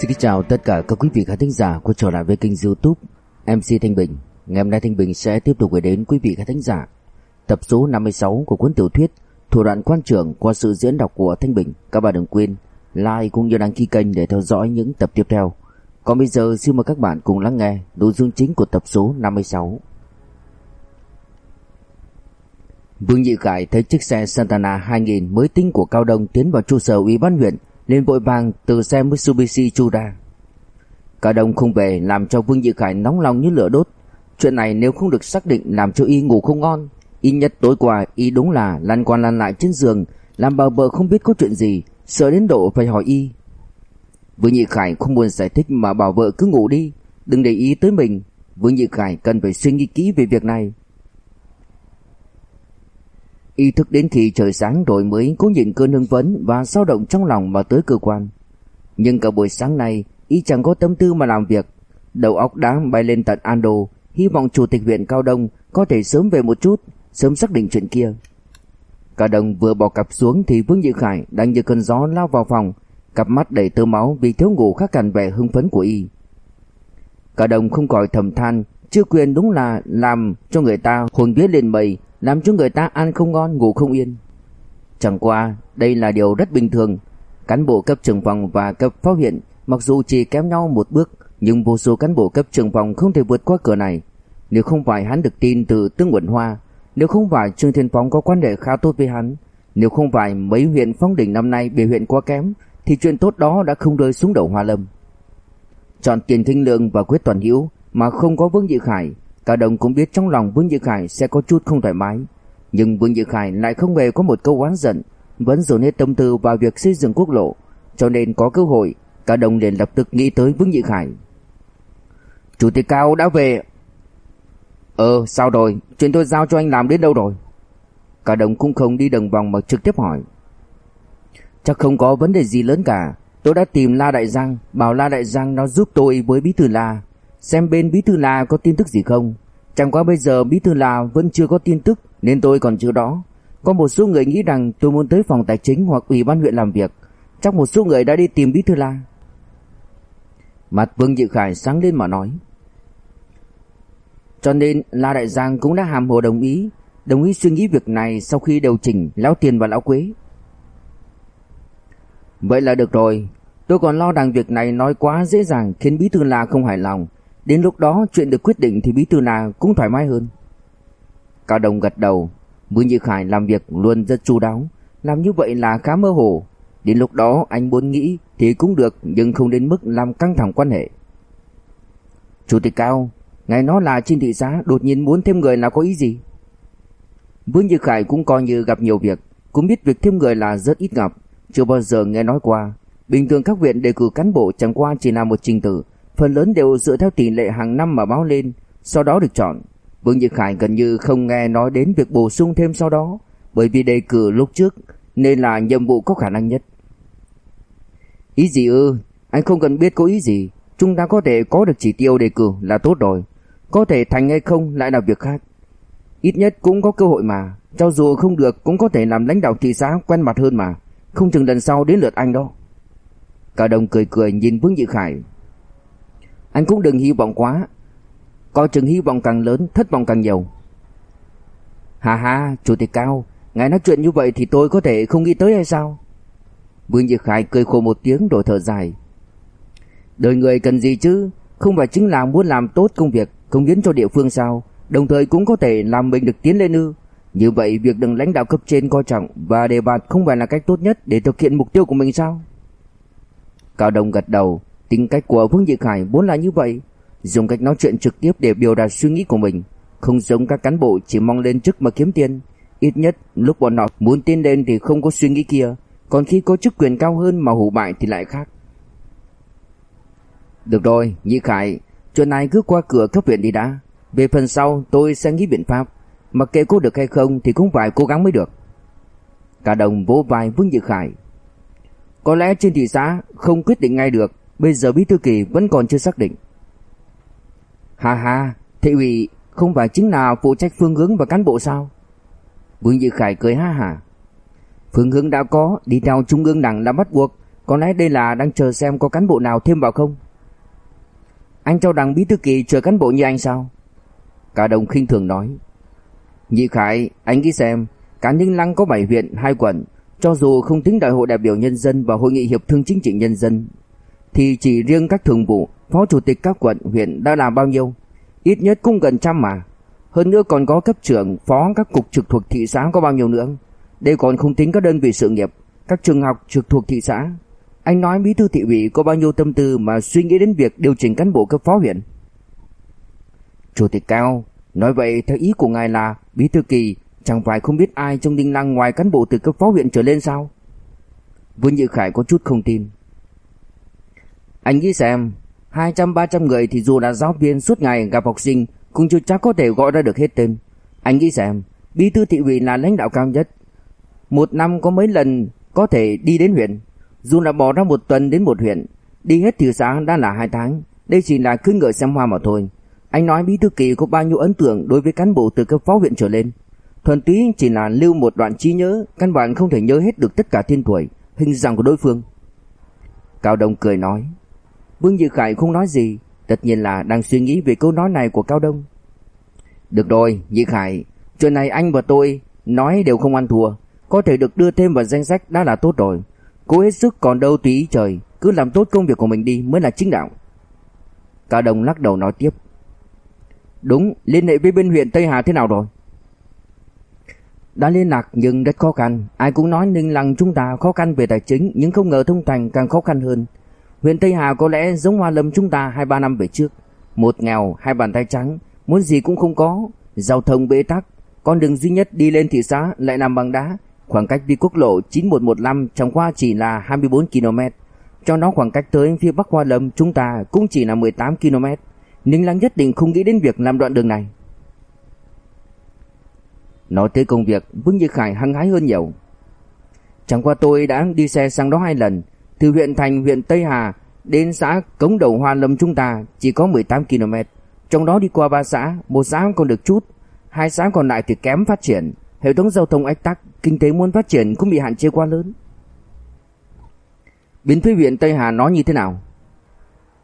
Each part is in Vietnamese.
Xin chào tất cả các quý vị khán thính giả quay trở lại với kênh youtube MC Thanh Bình. Ngày hôm nay Thanh Bình sẽ tiếp tục gửi đến quý vị khán thính giả Tập số 56 của cuốn tiểu thuyết Thủ đoạn quan trưởng qua sự diễn đọc của Thanh Bình. Các bạn đừng quên like cũng như đăng ký kênh để theo dõi những tập tiếp theo. Còn bây giờ xin mời các bạn cùng lắng nghe nội dung chính của tập số 56 Vương Nhị Khải thấy chiếc xe Santana 2000 mới tinh của Cao Đông tiến vào trụ sở ủy ban huyện liền vội vàng từ xe Mitsubishi chu ra. Cao Đông không về làm cho Vương Nhị Khải nóng lòng như lửa đốt. Chuyện này nếu không được xác định làm cho y ngủ không ngon. Y nhất tối qua y đúng là lăn qua lăn lại trên giường, làm bà vợ không biết có chuyện gì, sợ đến độ phải hỏi y. Vương Nhị Khải không muốn giải thích mà bảo vợ cứ ngủ đi, đừng để ý tới mình. Vương Nhị Khải cần phải suy nghĩ kỹ về việc này. Y thức đến khi trời sáng rồi mới cố nhịn cơn hưng phấn và dao động trong lòng mà tới cơ quan. Nhưng cả buổi sáng nay, y chẳng có tâm tư mà làm việc. Đầu óc đã bay lên tận Ando, hy vọng chủ tịch huyện Cao Đông có thể sớm về một chút, sớm xác định chuyện kia. Cao Đông vừa bỏ cặp xuống thì Vương Nhị Khải đang như cơn gió lao vào phòng, cặp mắt đầy tơ máu vì thiếu ngủ khác cảnh vẻ hưng phấn của y. Cao Đông không khỏi thầm than, chưa quyền đúng là làm cho người ta hồn vía lên mây, làm cho người ta ăn không ngon ngủ không yên. Chẳng qua, đây là điều rất bình thường. Cán bộ cấp trưởng phòng và cấp phó huyện mặc dù chỉ kém nhau một bước, nhưng vô số cán bộ cấp trưởng phòng không thể vượt qua cửa này. Nếu không phải hắn được tin từ Tương Quẩn Hoa, nếu không phải Trương Thiên Phóng có quan hệ khá tốt với hắn, nếu không phải mấy huyện phong đỉnh năm nay biểu hiện quá kém, thì chuyện tốt đó đã không rơi xuống đầu Hoa Lâm. Chọn Tiền thinh Lượng và Quyết Toàn Hữu mà không có Vương Dị Khải, Cả đồng cũng biết trong lòng Vương Dự Khải sẽ có chút không thoải mái, nhưng Vương Dự Khải lại không hề có một câu oán giận, vẫn dồn hết tâm tư vào việc xây dựng quốc lộ, cho nên có cơ hội, cả đồng liền lập tức nghĩ tới Vương Dự Khải. Chủ tịch Cao đã về. Ờ, sao rồi, chuyện tôi giao cho anh làm đến đâu rồi? Cả đồng cũng không đi đường vòng mà trực tiếp hỏi. Chắc không có vấn đề gì lớn cả, tôi đã tìm La Đại Giang, bảo La Đại Giang nó giúp tôi với Bí Thư La, xem bên Bí Thư là có tin tức gì không. Chẳng qua bây giờ Bí Thư là vẫn chưa có tin tức nên tôi còn chưa đó. Có một số người nghĩ rằng tôi muốn tới phòng tài chính hoặc ủy ban huyện làm việc. Chắc một số người đã đi tìm Bí Thư La. Mặt Vương Dự Khải sáng lên mà nói. Cho nên La Đại Giang cũng đã hàm hồ đồng ý, đồng ý suy nghĩ việc này sau khi điều chỉnh lão tiền và lão quế. Vậy là được rồi, tôi còn lo rằng việc này nói quá dễ dàng khiến Bí Thư La không hài lòng, Đến lúc đó chuyện được quyết định thì bí thư nào cũng thoải mái hơn. Cao Đồng gật đầu, Mưu Như Khải làm việc luôn rất chu đáo, làm như vậy là khá mơ hồ. Đến lúc đó anh muốn nghĩ thì cũng được nhưng không đến mức làm căng thẳng quan hệ. Chủ tịch Cao, ngài nói là trên thị xã đột nhiên muốn thêm người là có ý gì? Vương Như Khải cũng coi như gặp nhiều việc, cũng biết việc thêm người là rất ít gặp, chưa bao giờ nghe nói qua. Bình thường các viện đề cử cán bộ chẳng qua chỉ là một trình tự, phần lớn đều dựa theo tỷ lệ hàng năm mà báo lên, sau đó được chọn. Vương Nhật Khải gần như không nghe nói đến việc bổ sung thêm sau đó, bởi vì đề cử lúc trước nên là nhiệm vụ có khả năng nhất. Ý gì ư? Anh không cần biết có ý gì, chúng ta có thể có được chỉ tiêu đề cử là tốt rồi, có thể thành hay không lại là việc khác. Ít nhất cũng có cơ hội mà, cho dù không được cũng có thể làm lãnh đạo thị xã quen mặt hơn mà, không chừng lần sau đến lượt anh đó. Cả đồng cười cười nhìn Vương Nhị Khải, anh cũng đừng hy vọng quá. Coi chừng hy vọng càng lớn, Thất vọng càng nhiều. Hà hà chủ tịch cao, Ngài nói chuyện như vậy thì tôi có thể không nghĩ tới hay sao? Vương Diệp Khải cười khổ một tiếng rồi thở dài. Đời người cần gì chứ? Không phải chính là muốn làm tốt công việc, Công hiến cho địa phương sao? Đồng thời cũng có thể làm mình được tiến lên ư? Như vậy việc đừng lãnh đạo cấp trên coi trọng Và đề bạt không phải là cách tốt nhất Để thực hiện mục tiêu của mình sao? Cao Đông gật đầu. Tính cách của Vương Dị Khải vốn là như vậy, dùng cách nói chuyện trực tiếp để biểu đạt suy nghĩ của mình, không giống các cán bộ chỉ mong lên chức mà kiếm tiền. Ít nhất lúc bọn họ muốn tiến lên thì không có suy nghĩ kia, còn khi có chức quyền cao hơn mà hủ bại thì lại khác. Được rồi, Nhị Khải, chuyện này cứ qua cửa cấp huyện đi đã. Về phần sau tôi sẽ nghĩ biện pháp, mặc kệ cố được hay không thì cũng phải cố gắng mới được. Cả đồng vỗ vai Vương Nhị Khải. Có lẽ trên thị xã không quyết định ngay được, Bây giờ bí thư kỳ vẫn còn chưa xác định. Hà hà, thị ủy không phải chính là phụ trách phương hướng và cán bộ sao? Vương Dị Khải cười ha hả. Phương hướng đã có, đi theo trung ương đảng đã bắt buộc, có lẽ đây là đang chờ xem có cán bộ nào thêm vào không. Anh cho đảng bí thư kỳ chờ cán bộ như anh sao? Cả đồng khinh thường nói. Nhị Khải, anh nghĩ xem, cả Ninh Lăng có 7 huyện, 2 quận, cho dù không tính đại hội đại biểu nhân dân và hội nghị hiệp thương chính trị nhân dân, thì chỉ riêng các thường vụ, phó chủ tịch các quận, huyện đã làm bao nhiêu? Ít nhất cũng gần trăm mà. Hơn nữa còn có cấp trưởng, phó các cục trực thuộc thị xã có bao nhiêu nữa. Đây còn không tính các đơn vị sự nghiệp, các trường học trực thuộc thị xã. Anh nói bí thư thị ủy có bao nhiêu tâm tư mà suy nghĩ đến việc điều chỉnh cán bộ cấp phó huyện. Chủ tịch Cao, nói vậy theo ý của ngài là bí thư kỳ chẳng phải không biết ai trong đinh lăng ngoài cán bộ từ cấp phó huyện trở lên sao? Vương Nhị Khải có chút không tin. Anh nghĩ xem, 200-300 người thì dù là giáo viên suốt ngày gặp học sinh cũng chưa chắc có thể gọi ra được hết tên. Anh nghĩ xem, bí thư thị ủy là lãnh đạo cao nhất. Một năm có mấy lần có thể đi đến huyện. Dù là bỏ ra một tuần đến một huyện, đi hết thị xã đã là hai tháng. Đây chỉ là cứ ngợi xem hoa mà thôi. Anh nói bí thư kỳ có bao nhiêu ấn tượng đối với cán bộ từ cấp phó huyện trở lên. Thuần túy chỉ là lưu một đoạn trí nhớ, căn bản không thể nhớ hết được tất cả thiên tuổi, hình dạng của đối phương. Cao Đông cười nói. Vương Dự Khải không nói gì, tất nhiên là đang suy nghĩ về câu nói này của Cao Đông. Được rồi, Dự Khải, chuyện này anh và tôi nói đều không ăn thua, có thể được đưa thêm vào danh sách đã là tốt rồi. Cố hết sức còn đâu tùy ý trời, cứ làm tốt công việc của mình đi mới là chính đạo. Cao Đông lắc đầu nói tiếp. Đúng, liên hệ với bên huyện Tây Hà thế nào rồi? Đã liên lạc nhưng rất khó khăn, ai cũng nói Ninh Lăng chúng ta khó khăn về tài chính nhưng không ngờ thông thành càng khó khăn hơn. Huyện Tây Hà có lẽ giống Hoa Lâm chúng ta 2-3 năm về trước. Một nghèo, hai bàn tay trắng, muốn gì cũng không có. Giao thông bế tắc, con đường duy nhất đi lên thị xã lại làm bằng đá. Khoảng cách đi quốc lộ 9115 trong qua chỉ là 24 km. Cho nó khoảng cách tới phía Bắc Hoa Lâm chúng ta cũng chỉ là 18 km. Ninh Lăng nhất định không nghĩ đến việc làm đoạn đường này. Nói tới công việc, Vương Như Khải hăng hái hơn nhiều. Chẳng qua tôi đã đi xe sang đó hai lần, từ huyện thành huyện Tây Hà đến xã Cống Đầu Hoa Lâm chúng ta chỉ có 18 km, trong đó đi qua ba xã, một xã còn được chút, hai xã còn lại thì kém phát triển, hệ thống giao thông ách tắc, kinh tế muốn phát triển cũng bị hạn chế quá lớn. Bên phía huyện Tây Hà nói như thế nào?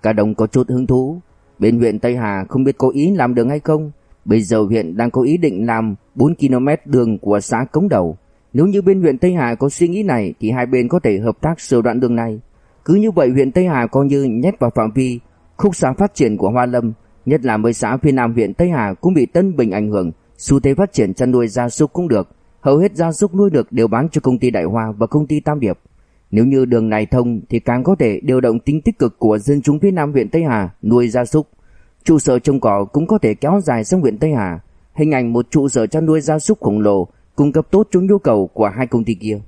Cả đồng có chút hứng thú, bên huyện Tây Hà không biết có ý làm đường hay không, bây giờ huyện đang có ý định làm 4 km đường của xã Cống Đầu, nếu như bên huyện Tây Hà có suy nghĩ này thì hai bên có thể hợp tác sửa đoạn đường này. Cứ như vậy huyện Tây Hà coi như nhét vào phạm vi khúc xã phát triển của Hoa Lâm, nhất là mấy xã phía nam huyện Tây Hà cũng bị Tân Bình ảnh hưởng, xu thế phát triển chăn nuôi gia súc cũng được, hầu hết gia súc nuôi được đều bán cho công ty Đại Hoa và công ty Tam Điệp. Nếu như đường này thông thì càng có thể điều động tính tích cực của dân chúng phía nam huyện Tây Hà nuôi gia súc. Trụ sở trồng cỏ cũng có thể kéo dài sang huyện Tây Hà. Hình ảnh một trụ sở chăn nuôi gia súc khổng lồ cung cấp tốt cho nhu cầu của hai công ty kia.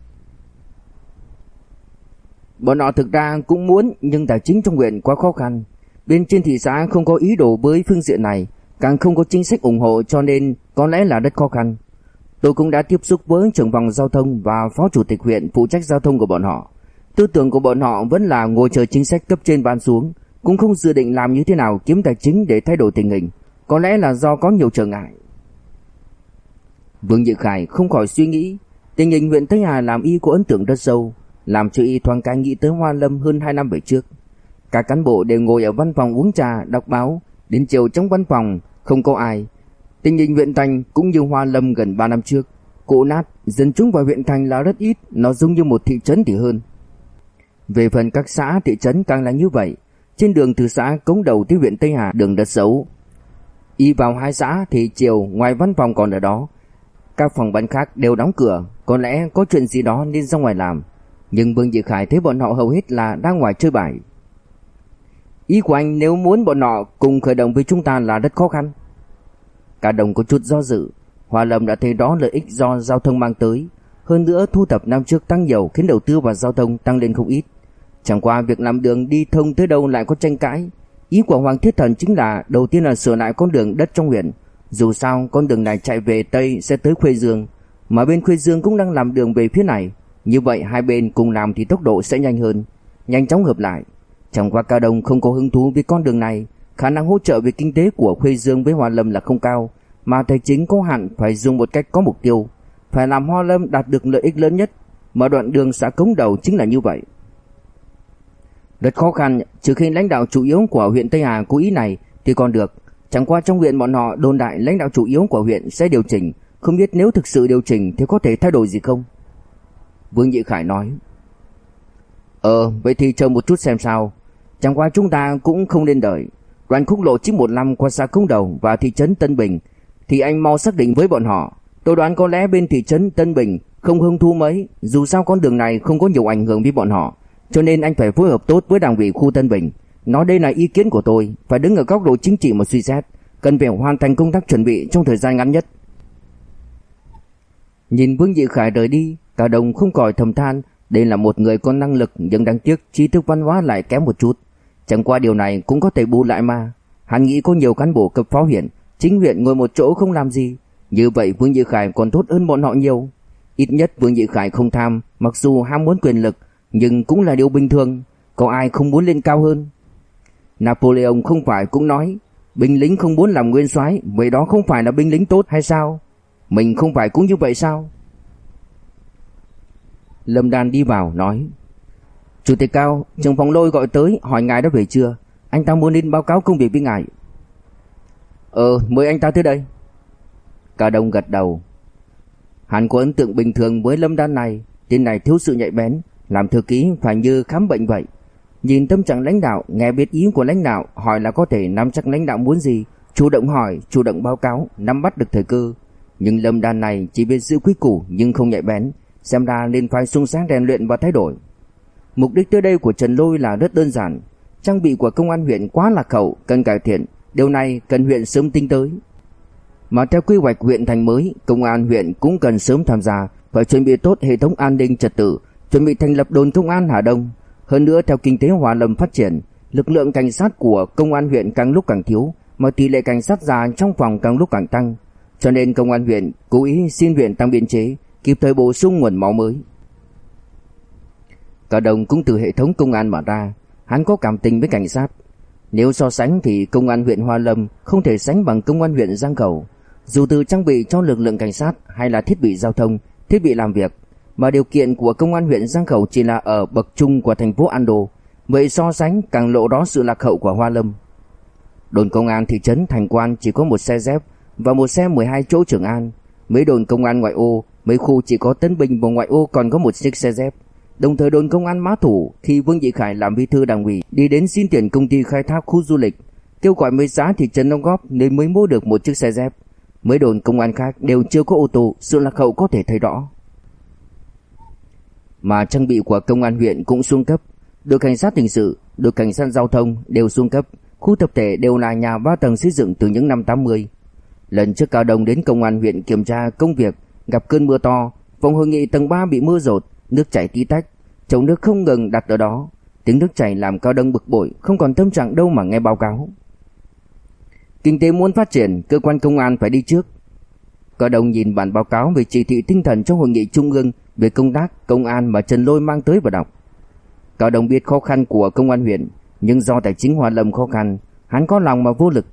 Bọn họ thực ra cũng muốn nhưng tài chính trong huyện quá khó khăn. Bên trên thị xã không có ý đồ với phương diện này, càng không có chính sách ủng hộ cho nên có lẽ là rất khó khăn. Tôi cũng đã tiếp xúc với trưởng phòng giao thông và phó chủ tịch huyện phụ trách giao thông của bọn họ. Tư tưởng của bọn họ vẫn là ngồi chờ chính sách cấp trên ban xuống, cũng không dự định làm như thế nào kiếm tài chính để thay đổi tình hình. Có lẽ là do có nhiều trở ngại. Vương Nhị Khải không khỏi suy nghĩ, tình hình huyện Tây Hà làm y có ấn tượng rất sâu, làm cho y thoáng cái nghĩ tới Hoa Lâm hơn 2 năm về trước. Các cán bộ đều ngồi ở văn phòng uống trà, đọc báo, đến chiều trong văn phòng không có ai. Tình hình huyện thành cũng như Hoa Lâm gần 3 năm trước, cũ nát, dân chúng vào huyện thành là rất ít, nó giống như một thị trấn thì hơn. Về phần các xã thị trấn càng là như vậy, trên đường từ xã Cống Đầu tới huyện Tây Hà đường đất xấu. Y vào hai xã thì chiều ngoài văn phòng còn ở đó, các phòng ban khác đều đóng cửa, có lẽ có chuyện gì đó nên ra ngoài làm. Nhưng Vương Dị Khải thấy bọn họ hầu hết là đang ngoài chơi bài. Ý của anh nếu muốn bọn họ cùng khởi động với chúng ta là rất khó khăn. Cả đồng có chút do dự, Hòa Lâm đã thấy đó lợi ích do giao thông mang tới. Hơn nữa thu thập năm trước tăng nhiều khiến đầu tư vào giao thông tăng lên không ít. Chẳng qua việc làm đường đi thông tới đâu lại có tranh cãi. Ý của Hoàng Thiết Thần chính là đầu tiên là sửa lại con đường đất trong huyện, dù sao con đường này chạy về Tây sẽ tới Khuê Dương Mà bên Khuê Dương cũng đang làm đường về phía này. Như vậy hai bên cùng làm thì tốc độ sẽ nhanh hơn. Nhanh chóng hợp lại. Chẳng qua Cao Đông không có hứng thú với con đường này. Khả năng hỗ trợ về kinh tế của Khuê Dương với Hòa Lâm là không cao Mà tài chính có hạn phải dùng một cách có mục tiêu. Phải làm Hoa Lâm đạt được lợi ích lớn nhất, mà đoạn đường xã Cống Đầu chính là như vậy. Rất khó khăn, trừ khi lãnh đạo chủ yếu của huyện Tây Hà có ý này thì còn được. Chẳng qua trong huyện bọn họ đồn đại lãnh đạo chủ yếu của huyện sẽ điều chỉnh, không biết nếu thực sự điều chỉnh thì có thể thay đổi gì không? Vương Nhị Khải nói. Ờ, vậy thì chờ một chút xem sao. Chẳng qua chúng ta cũng không nên đợi. Đoàn khúc lộ 915 qua xã cung Đầu và thị trấn Tân Bình thì anh mau xác định với bọn họ. Tôi đoán có lẽ bên thị trấn Tân Bình không hưng thu mấy, dù sao con đường này không có nhiều ảnh hưởng với bọn họ, cho nên anh phải phối hợp tốt với đảng ủy khu Tân Bình. Nói đây là ý kiến của tôi, phải đứng ở góc độ chính trị mà suy xét, cần phải hoàn thành công tác chuẩn bị trong thời gian ngắn nhất. Nhìn Vương Dị Khải rời đi, cả đồng không khỏi thầm than, đây là một người có năng lực nhưng đáng tiếc trí thức văn hóa lại kém một chút. Chẳng qua điều này cũng có thể bù lại mà. Hắn nghĩ có nhiều cán bộ cấp phó huyện, chính huyện ngồi một chỗ không làm gì, như vậy Vương Dị Khải còn tốt hơn bọn họ nhiều. Ít nhất Vương Dị Khải không tham, mặc dù ham muốn quyền lực, nhưng cũng là điều bình thường, có ai không muốn lên cao hơn. Napoleon không phải cũng nói, binh lính không muốn làm nguyên soái, vậy đó không phải là binh lính tốt hay sao? Mình không phải cũng như vậy sao? Lâm Đan đi vào nói, Chủ tịch Cao, trưởng phòng lôi gọi tới hỏi ngài đã về chưa? Anh ta muốn đến báo cáo công việc với ngài. Ờ, mời anh ta tới đây. Cả đồng gật đầu. Hắn có ấn tượng bình thường với Lâm Đan này, tên này thiếu sự nhạy bén, làm thư ký phải như khám bệnh vậy. Nhìn tâm trạng lãnh đạo, nghe biết ý của lãnh đạo, hỏi là có thể nắm chắc lãnh đạo muốn gì, chủ động hỏi, chủ động báo cáo, nắm bắt được thời cơ. Nhưng Lâm Đan này chỉ biết giữ quý củ nhưng không nhạy bén, xem ra nên phải sung sáng rèn luyện và thay đổi. Mục đích tới đây của Trần Lôi là rất đơn giản, trang bị của công an huyện quá lạc hậu, cần cải thiện, điều này cần huyện sớm tính tới. Mà theo quy hoạch huyện thành mới, công an huyện cũng cần sớm tham gia, phải chuẩn bị tốt hệ thống an ninh trật tự, chuẩn bị thành lập đồn công an Hà Đông. Hơn nữa theo kinh tế Hòa Lâm phát triển, lực lượng cảnh sát của công an huyện càng lúc càng thiếu, mà tỷ lệ cảnh sát già trong phòng càng lúc càng tăng. Cho nên công an huyện cố ý xin huyện tăng biên chế, kịp thời bổ sung nguồn máu mới. Cả đồng cũng từ hệ thống công an mà ra, hắn có cảm tình với cảnh sát. Nếu so sánh thì công an huyện Hoa Lâm không thể sánh bằng công an huyện Giang Cầu. Dù từ trang bị cho lực lượng cảnh sát hay là thiết bị giao thông, thiết bị làm việc, mà điều kiện của công an huyện Giang Khẩu chỉ là ở bậc trung của thành phố Ando, vậy so sánh càng lộ rõ sự lạc hậu của Hoa Lâm. Đồn công an thị trấn Thành Quan chỉ có một xe dép và một xe 12 chỗ trưởng an, mấy đồn công an ngoại ô, mấy khu chỉ có Tân Bình và ngoại ô còn có một chiếc xe dép. Đồng thời đồn công an Mã Thủ khi Vương Dị Khải làm bí thư đảng ủy đi đến xin tiền công ty khai thác khu du lịch, kêu gọi mấy giá thị trấn đóng góp nên mới mua được một chiếc xe dép. Mấy đồn công an khác đều chưa có ô tô, sự lạc hậu có thể thấy rõ. Mà trang bị của công an huyện cũng xuống cấp, đội cảnh sát hình sự, đội cảnh sát giao thông đều xuống cấp, khu tập thể đều là nhà ba tầng xây dựng từ những năm 80. Lần trước Cao Đông đến công an huyện kiểm tra công việc, gặp cơn mưa to, phòng hội nghị tầng 3 bị mưa rột, nước chảy tí tách, chậu nước không ngừng đặt ở đó. Tiếng nước chảy làm Cao Đông bực bội, không còn tâm trạng đâu mà nghe báo cáo. Kinh tế muốn phát triển, cơ quan công an phải đi trước. Cao Đông nhìn bản báo cáo về chỉ thị tinh thần trong hội nghị trung ương về công tác công an mà Trần Lôi mang tới và đọc. Cao đồng biết khó khăn của công an huyện, nhưng do tài chính Hoa Lâm khó khăn, hắn có lòng mà vô lực.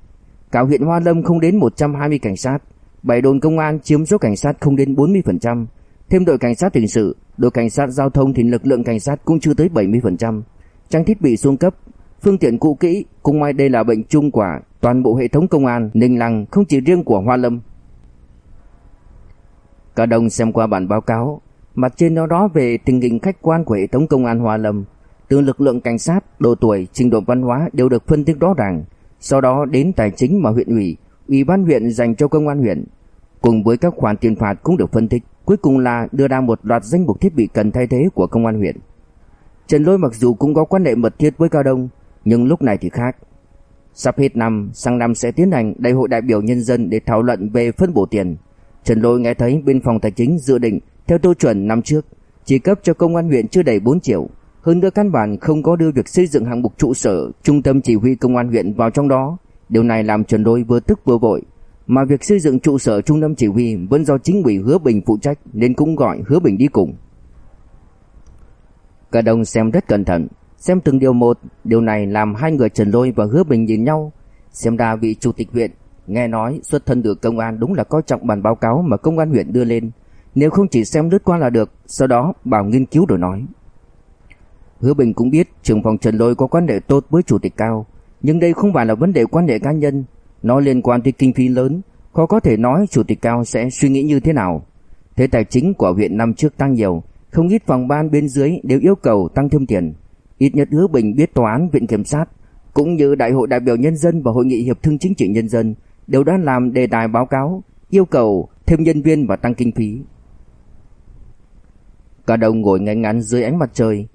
Cả huyện Hoa Lâm không đến 120 cảnh sát, bảy đồn công an chiếm số cảnh sát không đến 40%, thêm đội cảnh sát hình sự, đội cảnh sát giao thông thì lực lượng cảnh sát cũng chưa tới 70%. Trang thiết bị xuống cấp, phương tiện cũ kỹ, cũng may đây là bệnh chung của toàn bộ hệ thống công an Ninh Lăng không chỉ riêng của Hoa Lâm. Cả đồng xem qua bản báo cáo, mặt trên đó đó về tình hình khách quan của hệ thống công an Hoa Lâm, từ lực lượng cảnh sát, độ tuổi, trình độ văn hóa đều được phân tích rõ ràng, sau đó đến tài chính mà huyện ủy, ủy ban huyện dành cho công an huyện, cùng với các khoản tiền phạt cũng được phân tích, cuối cùng là đưa ra một loạt danh mục thiết bị cần thay thế của công an huyện. Trần Lôi mặc dù cũng có quan hệ mật thiết với Cao Đông, nhưng lúc này thì khác. Sắp hết năm, sang năm sẽ tiến hành đại hội đại biểu nhân dân để thảo luận về phân bổ tiền. Trần Lôi nghe thấy bên phòng tài chính dự định theo tiêu chuẩn năm trước, chỉ cấp cho công an huyện chưa đầy 4 triệu, hơn nữa căn bản không có đưa việc xây dựng hạng mục trụ sở trung tâm chỉ huy công an huyện vào trong đó. Điều này làm Trần Lôi vừa tức vừa vội, mà việc xây dựng trụ sở trung tâm chỉ huy vẫn do chính ủy Hứa Bình phụ trách nên cũng gọi Hứa Bình đi cùng. Cả đồng xem rất cẩn thận, xem từng điều một, điều này làm hai người Trần Lôi và Hứa Bình nhìn nhau. Xem ra vị chủ tịch huyện, nghe nói xuất thân từ công an đúng là coi trọng bản báo cáo mà công an huyện đưa lên. Nếu không chỉ xem lướt qua là được, Sau đó bảo nghiên cứu rồi nói. Hứa Bình cũng biết trưởng phòng Trần Lôi có quan hệ tốt với chủ tịch cao, Nhưng đây không phải là vấn đề quan hệ cá nhân. Nó liên quan tới kinh phí lớn, Khó có thể nói chủ tịch cao sẽ suy nghĩ như thế nào. Thế tài chính của huyện năm trước tăng nhiều, Không ít phòng ban bên dưới đều yêu cầu tăng thêm tiền. Ít nhất Hứa Bình biết tòa án viện kiểm sát, Cũng như đại hội đại biểu nhân dân và hội nghị hiệp thương chính trị nhân dân, Đều đã làm đề tài báo cáo, Yêu cầu thêm nhân viên và tăng kinh phí. Cả đồng ngồi ngay ngắn dưới ánh mặt trời.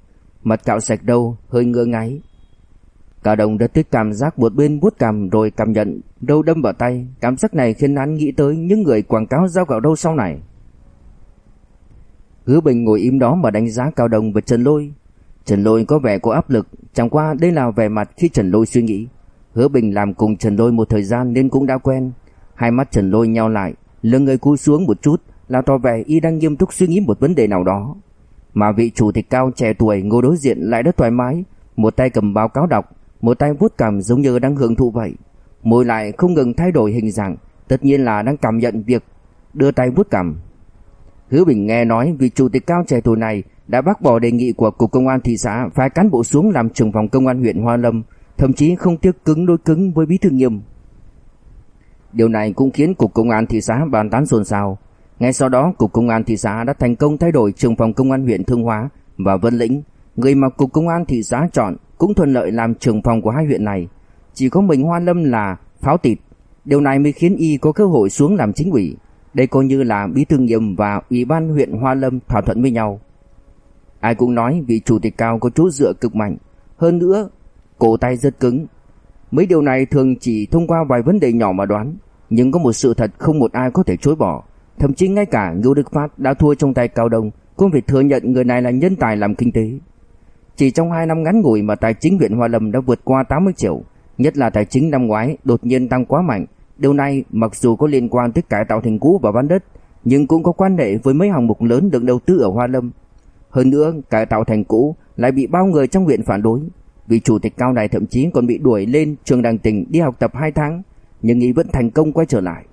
Mặt cạo sạch đâu, hơi ngơ ngáy. Cả đồng đã thích cảm giác một bên bút cằm rồi cảm nhận đâu đâm vào tay. Cảm giác này khiến hắn nghĩ tới những người quảng cáo giao gạo đâu sau này. Hứa Bình ngồi im đó mà đánh giá Cao Đồng và Trần Lôi. Trần Lôi có vẻ có áp lực. Chẳng qua đây là vẻ mặt khi Trần Lôi suy nghĩ. Hứa Bình làm cùng Trần Lôi một thời gian nên cũng đã quen. Hai mắt Trần Lôi nhau lại, Lưng người cúi xuống một chút. Là tỏ vẻ y đang nghiêm túc suy nghĩ một vấn đề nào đó Mà vị chủ tịch cao trẻ tuổi ngồi đối diện lại rất thoải mái Một tay cầm báo cáo đọc Một tay vuốt cằm giống như đang hưởng thụ vậy Môi lại không ngừng thay đổi hình dạng Tất nhiên là đang cảm nhận việc Đưa tay vuốt cằm Hứa Bình nghe nói vị chủ tịch cao trẻ tuổi này đã bác bỏ đề nghị của cục công an thị xã phái cán bộ xuống làm trưởng phòng công an huyện Hoa Lâm, thậm chí không tiếc cứng đối cứng với bí thư Nghiêm. Điều này cũng khiến cục công an thị xã bàn tán xôn xao. Ngay sau đó, cục công an thị xã đã thành công thay đổi trưởng phòng công an huyện Thương Hóa và Vân Lĩnh, người mà cục công an thị xã chọn cũng thuận lợi làm trưởng phòng của hai huyện này. Chỉ có mình Hoa Lâm là pháo tịt. Điều này mới khiến y có cơ hội xuống làm chính ủy. Đây coi như là bí thư nhiệm và ủy ban huyện Hoa Lâm thỏa thuận với nhau. Ai cũng nói vị chủ tịch cao có chỗ dựa cực mạnh, hơn nữa cổ tay rất cứng. Mấy điều này thường chỉ thông qua vài vấn đề nhỏ mà đoán, nhưng có một sự thật không một ai có thể chối bỏ. Thậm chí ngay cả Ngưu Đức Phát đã thua trong tay Cao Đông cũng phải thừa nhận người này là nhân tài làm kinh tế. Chỉ trong 2 năm ngắn ngủi mà tài chính huyện Hoa Lâm đã vượt qua 80 triệu, nhất là tài chính năm ngoái đột nhiên tăng quá mạnh. Điều này mặc dù có liên quan tới cải tạo thành cũ và bán đất, nhưng cũng có quan hệ với mấy hạng mục lớn được đầu tư ở Hoa Lâm hơn nữa cải tạo thành cũ lại bị bao người trong huyện phản đối. Vị chủ tịch cao này thậm chí còn bị đuổi lên trường đàng tỉnh đi học tập 2 tháng, nhưng y vẫn thành công quay trở lại.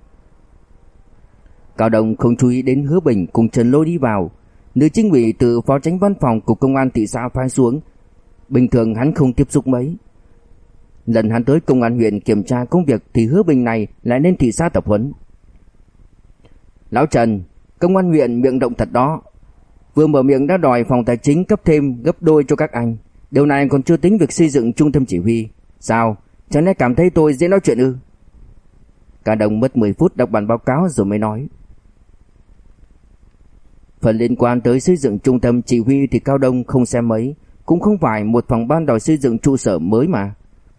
Cao Đồng không chú ý đến Hứa Bình cùng Trần Lôi đi vào. Nữ chính ủy từ phó tránh văn phòng cục công an thị xã phái xuống. Bình thường hắn không tiếp xúc mấy. Lần hắn tới công an huyện kiểm tra công việc thì Hứa Bình này lại lên thị xã tập huấn. Lão Trần, công an huyện miệng động thật đó, Vừa mở miệng đã đòi phòng tài chính cấp thêm gấp đôi cho các anh. Điều này còn chưa tính việc xây dựng trung tâm chỉ huy. Sao? Chẳng lẽ cảm thấy tôi dễ nói chuyện ư? Cả đồng mất 10 phút đọc bản báo cáo rồi mới nói. Phần liên quan tới xây dựng trung tâm chỉ huy thì Cao Đông không xem mấy, cũng không phải một phòng ban đòi xây dựng trụ sở mới mà.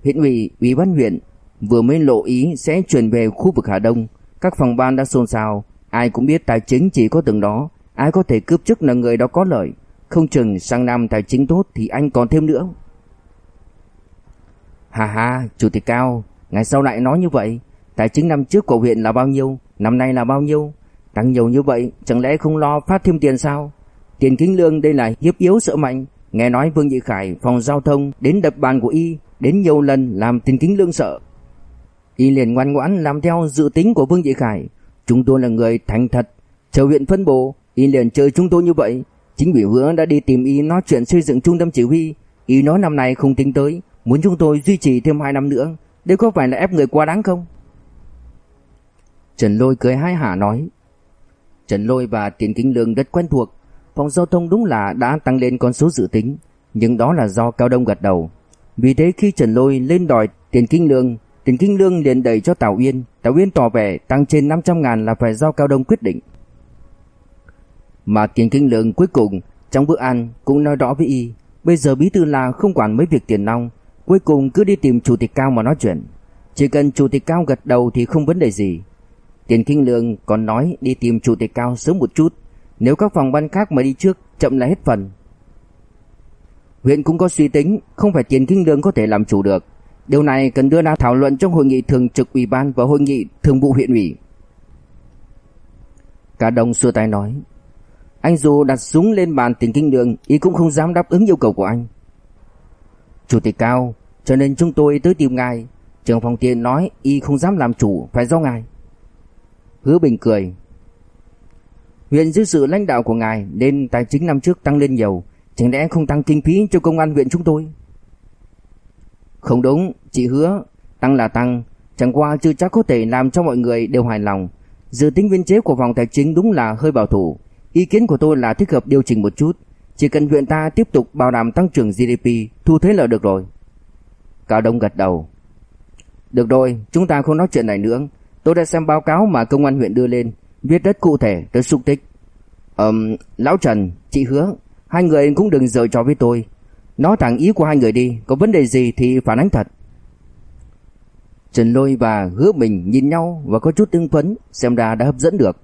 Huyện ủy, ủy ban huyện vừa mới lộ ý sẽ chuyển về khu vực Hà Đông, các phòng ban đã xôn xao, ai cũng biết tài chính chỉ có từng đó, Ai có thể cướp chức là người đó có lợi. Không chừng sang năm tài chính tốt Thì anh còn thêm nữa. Hà hà Chủ tịch Cao Ngày sau lại nói như vậy. Tài chính năm trước của huyện là bao nhiêu Năm nay là bao nhiêu? Tăng nhiều như vậy, Chẳng lẽ không lo phát thêm tiền sao? Tiền kính lương đây là hiếp yếu sợ mạnh. Nghe nói Vương Nhị Khải phòng giao thông Đến đập bàn của y, Đến nhiều lần làm tiền kính lương sợ. Y liền ngoan ngoãn làm theo dự tính của Vương Nhị Khải. Chúng tôi là người thành thật, Chờ huyện phân bổ. Y liền chơi chúng tôi như vậy. Chính ủy hứa đã đi tìm Y nói chuyện xây dựng trung tâm chỉ huy. Y nói năm nay không tính tới, Muốn chúng tôi duy trì thêm 2 năm nữa. Đây có phải là ép người quá đáng không? Trần Lôi cười hai hả nói Trần Lôi và Tiền Kính Lương rất quen thuộc Phòng giao thông đúng là đã tăng lên con số dự tính Nhưng đó là do Cao Đông gật đầu Vì thế khi Trần Lôi lên đòi Tiền Kinh Lương Tiền Kinh Lương liền đẩy cho Tào Uyên Tào Uyên tỏ vẻ tăng trên 500 ngàn là phải do Cao Đông quyết định mà tiền kinh Lương cuối cùng trong bữa ăn cũng nói rõ với y, bây giờ bí thư là không quản mấy việc tiền nong, cuối cùng cứ đi tìm chủ tịch cao mà nói chuyện. Chỉ cần chủ tịch cao gật đầu thì không vấn đề gì. Tiền kinh lương còn nói đi tìm chủ tịch cao sớm một chút, nếu các phòng ban khác mà đi trước chậm là hết phần. Huyện cũng có suy tính, không phải tiền kinh lương có thể làm chủ được. Điều này cần đưa ra thảo luận trong hội nghị thường trực ủy ban và hội nghị thường vụ huyện ủy. Cả đồng xua tay nói, anh dù đặt súng lên bàn tiền kinh lương, Y cũng không dám đáp ứng yêu cầu của anh Chủ tịch cao Cho nên chúng tôi tới tìm ngài Trưởng phòng tiền nói Y không dám làm chủ Phải do ngài Hứa Bình cười Huyện dưới sự lãnh đạo của ngài nên tài chính năm trước tăng lên nhiều, chẳng lẽ không tăng kinh phí cho công an huyện chúng tôi? Không đúng, chị hứa, tăng là tăng, chẳng qua chưa chắc có thể làm cho mọi người đều hài lòng. Dự tính biên chế của phòng tài chính đúng là hơi bảo thủ. Ý kiến của tôi là thích hợp điều chỉnh một chút, chỉ cần huyện ta tiếp tục bảo đảm tăng trưởng GDP, thu thuế là được rồi. Cao Đông gật đầu. Được rồi, chúng ta không nói chuyện này nữa. Tôi đã xem báo cáo mà công an huyện đưa lên, viết rất cụ thể tới xúc tích. um, Lão Trần, chị hứa, hai người cũng đừng rời trò với tôi. Nói thẳng ý của hai người đi, có vấn đề gì thì phản ánh thật. Trần Lôi và Hứa Bình nhìn nhau và có chút tương phấn, xem ra đã hấp dẫn được.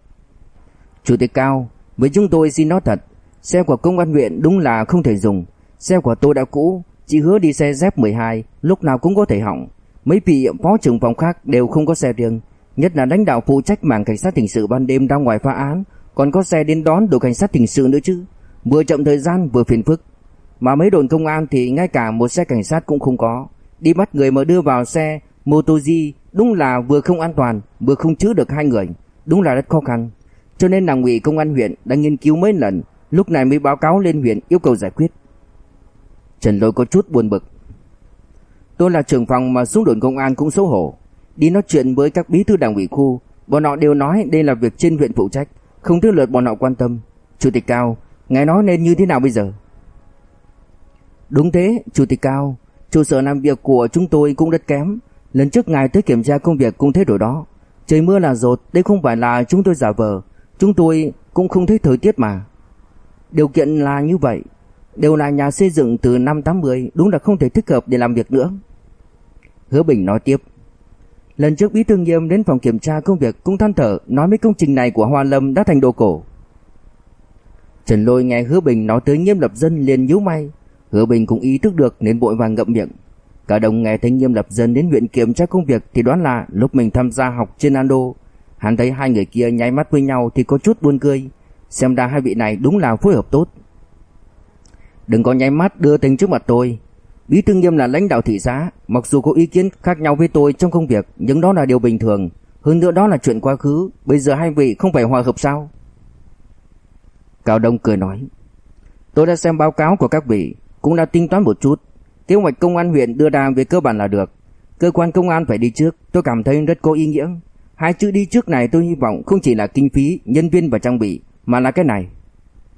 Chủ tịch Cao, với chúng tôi xin nói thật, xe của công an huyện đúng là không thể dùng. Xe của tôi đã cũ, Chị hứa đi xe Z12, lúc nào cũng có thể hỏng. Mấy vị phó trưởng phòng khác đều không có xe riêng, nhất là lãnh đạo phụ trách mảng cảnh sát hình sự ban đêm ra ngoài phá án, còn có xe đến đón đội cảnh sát hình sự nữa chứ. Vừa chậm thời gian vừa phiền phức. Mà mấy đồn công an thì ngay cả một xe cảnh sát cũng không có. Đi bắt người mà đưa vào xe Motoji đúng là vừa không an toàn, vừa không chứa được hai người, đúng là rất khó khăn. Cho nên đảng ủy công an huyện đã nghiên cứu mấy lần, lúc này mới báo cáo lên huyện yêu cầu giải quyết. Trần Lôi có chút buồn bực. Tôi là trưởng phòng mà xuống đồn công an cũng xấu hổ. Đi nói chuyện với các bí thư đảng ủy khu, bọn họ đều nói đây là việc trên huyện phụ trách, không thứ lượt bọn họ quan tâm. Chủ tịch Cao, ngài nói nên như thế nào bây giờ? Đúng thế, Chủ tịch Cao, trụ sở làm việc của chúng tôi cũng rất kém. Lần trước ngài tới kiểm tra công việc cũng thấy rồi đó. Trời mưa là rột, đây không phải là chúng tôi giả vờ. Chúng tôi cũng không thấy thời tiết mà. Điều kiện là như vậy. Đều là nhà xây dựng từ năm 80, đúng là không thể thích hợp để làm việc nữa. Hứa Bình nói tiếp. Lần trước Bí Thư Nghiêm đến phòng kiểm tra công việc cũng than thở, nói mấy công trình này của Hoa Lâm đã thành đồ cổ. Trần Lôi nghe Hứa Bình nói tới Nghiêm Lập Dân liền nhíu mày. Hứa Bình cũng ý thức được nên vội vàng ngậm miệng. Cả đồng nghe thấy Nghiêm Lập Dân đến huyện kiểm tra công việc thì đoán là lúc mình tham gia học trên Ando. Hắn thấy hai người kia nháy mắt với nhau thì có chút buồn cười. Xem ra hai vị này đúng là phối hợp tốt. Đừng có nháy mắt đưa tình trước mặt tôi. Bí thư Nghiêm là lãnh đạo thị xã, mặc dù có ý kiến khác nhau với tôi trong công việc, nhưng đó là điều bình thường. Hơn nữa đó là chuyện quá khứ, bây giờ hai vị không phải hòa hợp sao? Cao Đông cười nói. Tôi đã xem báo cáo của các vị, cũng đã tính toán một chút. Kế hoạch công an huyện đưa ra về cơ bản là được. Cơ quan công an phải đi trước, tôi cảm thấy rất có ý nghĩa. Hai chữ đi trước này tôi hy vọng không chỉ là kinh phí, nhân viên và trang bị, mà là cái này.